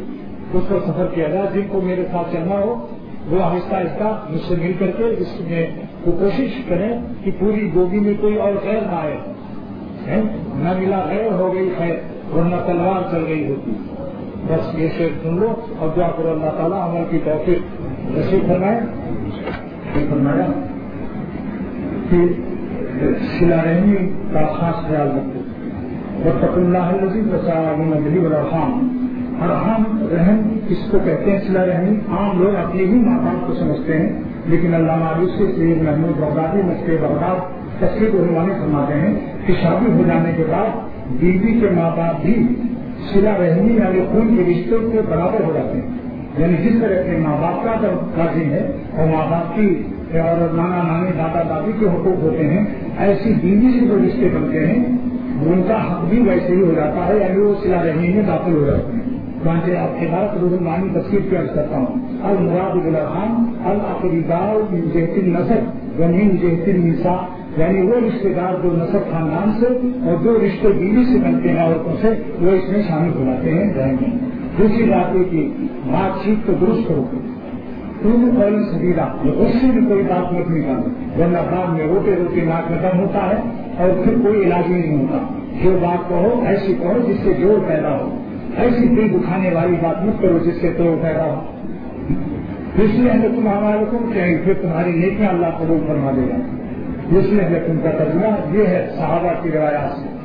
اس پر سفر کیا جائے۔ جن کو میرے ساتھ چلنا ہو، وہ آہستہ آہستہ مجھ سے مل کر کے اس میں وہ کوشش کریں کہ پوری گوگی میں کوئی اور خیر نہ آئے۔ نہ ملا خیر ہو گئی، خیر، ورنہ تلوار چل گئی ہوتی۔ بس یہ شعر سن لو اور دعا کرو اللہ تعالیٰ عمل کی توفیق رسیح فرمائے۔ فرمایا۔ کہ سلا رحمی کا خاص خیال رکھتے وقت اللہ نبی الرحام ارحام رحم اس کو کہتے ہیں؟ سلا رحمی عام لوگ اپنے ہی ماں باپ کو سمجھتے ہیں لیکن اللہ معروف سے سید محمود بغدادی مسئلے بغداد تصویر کو فرماتے ہیں کہ شادی ہو جانے کے بعد بیوی کے ماں باپ بھی سلا رحمی یعنی خون کے رشتوں کے برابر ہو جاتے ہیں۔ یعنی جس طرح اپنے ماں باپ کا جب قاضی ہے اور ماں باپ کی اور نانا نانی دادا دادی کے حقوق ہوتے ہیں، ایسی بیوی سے جو رشتے بنتے ہیں، ان کا حق بھی ویسے ہی ہو جاتا ہے یعنی وہ سلا رحمی میں داخل ہو جاتے ہیں۔ چانچہ آپ کے بعد روحانی تصویر پیش کرتا ہوں۔ المراد الرحان القریدار جہتر نصب یعنی نسا یعنی وہ رشتے دار جو نصب خاندان سے اور جو رشتے بیوی سے بنتے ہیں عورتوں سے، وہ اس میں شامل ہو جاتے ہیں ذہن میں دوسری بات یہ کہ بات چیت کو درست کرو فوراً سبیرا اس سے بھی کوئی بات مت نکالو ورنہ بعد میں روتے روتے ناک میں دم ہوتا ہے اور پھر کوئی علاج ہی نہیں ہوتا۔ جو بات کہو، ایسی کہو جس سے جوڑ پیدا ہو۔ ایسی دل دکھانے والی بات مت کرو جس سے توڑ پیدا ہو۔ اس لیے تم ہمارے کو چاہیے پھر تمہاری نیکیاں اللہ قبول فرما دے گا۔ اس لیے ہمیں تم کا ترجمہ یہ ہے صحابہ کی روایات سے۔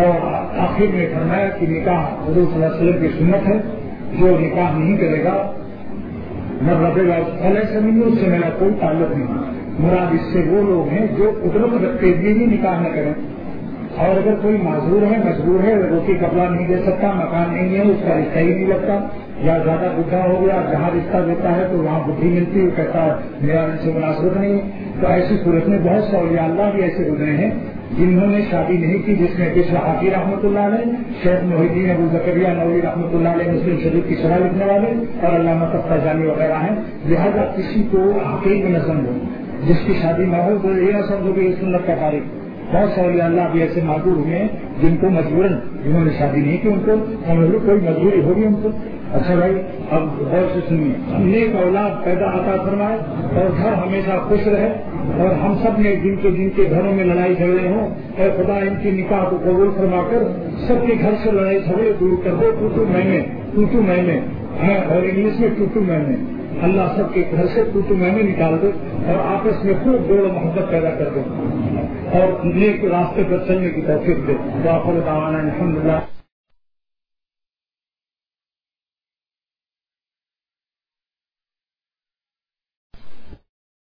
اور آخر میں فرمایا کہ نکاح حضور صلی اللہ علیہ وسلم کی سنت ہے، جو نکاح نہیں کرے گا نہ ربے گا پہلے سے نہیں اس سے میرا کوئی تعلق نہیں۔ مراد اس سے وہ لوگ ہیں جو قدرت رکھتے ہوئے بھی نکاح نہ کریں۔ اور اگر کوئی معذور ہے، مجبور ہے، روٹی کپڑا نہیں دے سکتا، مکان نہیں ہے، اس کا رشتہ ہی نہیں لگتا یا زیادہ بڈھا ہو گیا، جہاں رشتہ دیتا ہے تو وہاں بدھی ملتی ہے کہتا میرا ان سے مناسب نہیں ہے۔ تو ایسی صورت میں بہت سے اولیاء اللہ بھی ایسے گزرے ہیں، جنہوں نے شادی نہیں کی، جس میں کس حافی رحمۃ اللہ علیہ، شیخ محدین ابو زکریہ نوی رحمۃ اللہ علیہ، مسلم شریف کی شرح لکھنے والے اور علامہ تفتہ جانی وغیرہ ہیں۔ لہٰذا کسی کو حقیق نہ سمجھو جس کی شادی نہ ہو تو یہ نہ سمجھو کہ یہ سنت کا تاریخ بہت سے اللہ بھی ایسے معذور ہوئے ہیں، جن کو مجبوراً جنہوں نے شادی نہیں کی، ان کو سمجھ لو کوئی مجبوری ہوگی ان کو۔ اچھا بھائی، اب غور سے سنیے۔ نیک اولاد پیدا عطا فرمائے اور گھر ہمیشہ خوش رہے اور ہم سب نے جن کے جن کے گھروں میں لڑائی جھگڑے ہوں۔ اور خدا، ان کی نکاح کو قبول فرما کر سب کے گھر سے لڑائی جھگڑے دور کر دو ٹوٹو مہینے ٹوٹو مہینے ہاں، اور انگلش میں ٹوٹو مہینے اللہ سب کے گھر سے ٹوٹو مہینے نکال دو اور آپس میں خوب جوڑ محبت پیدا کر دو اور نیک راستے پر چلنے کی توفیق دے۔ تو آپ الحمد للہ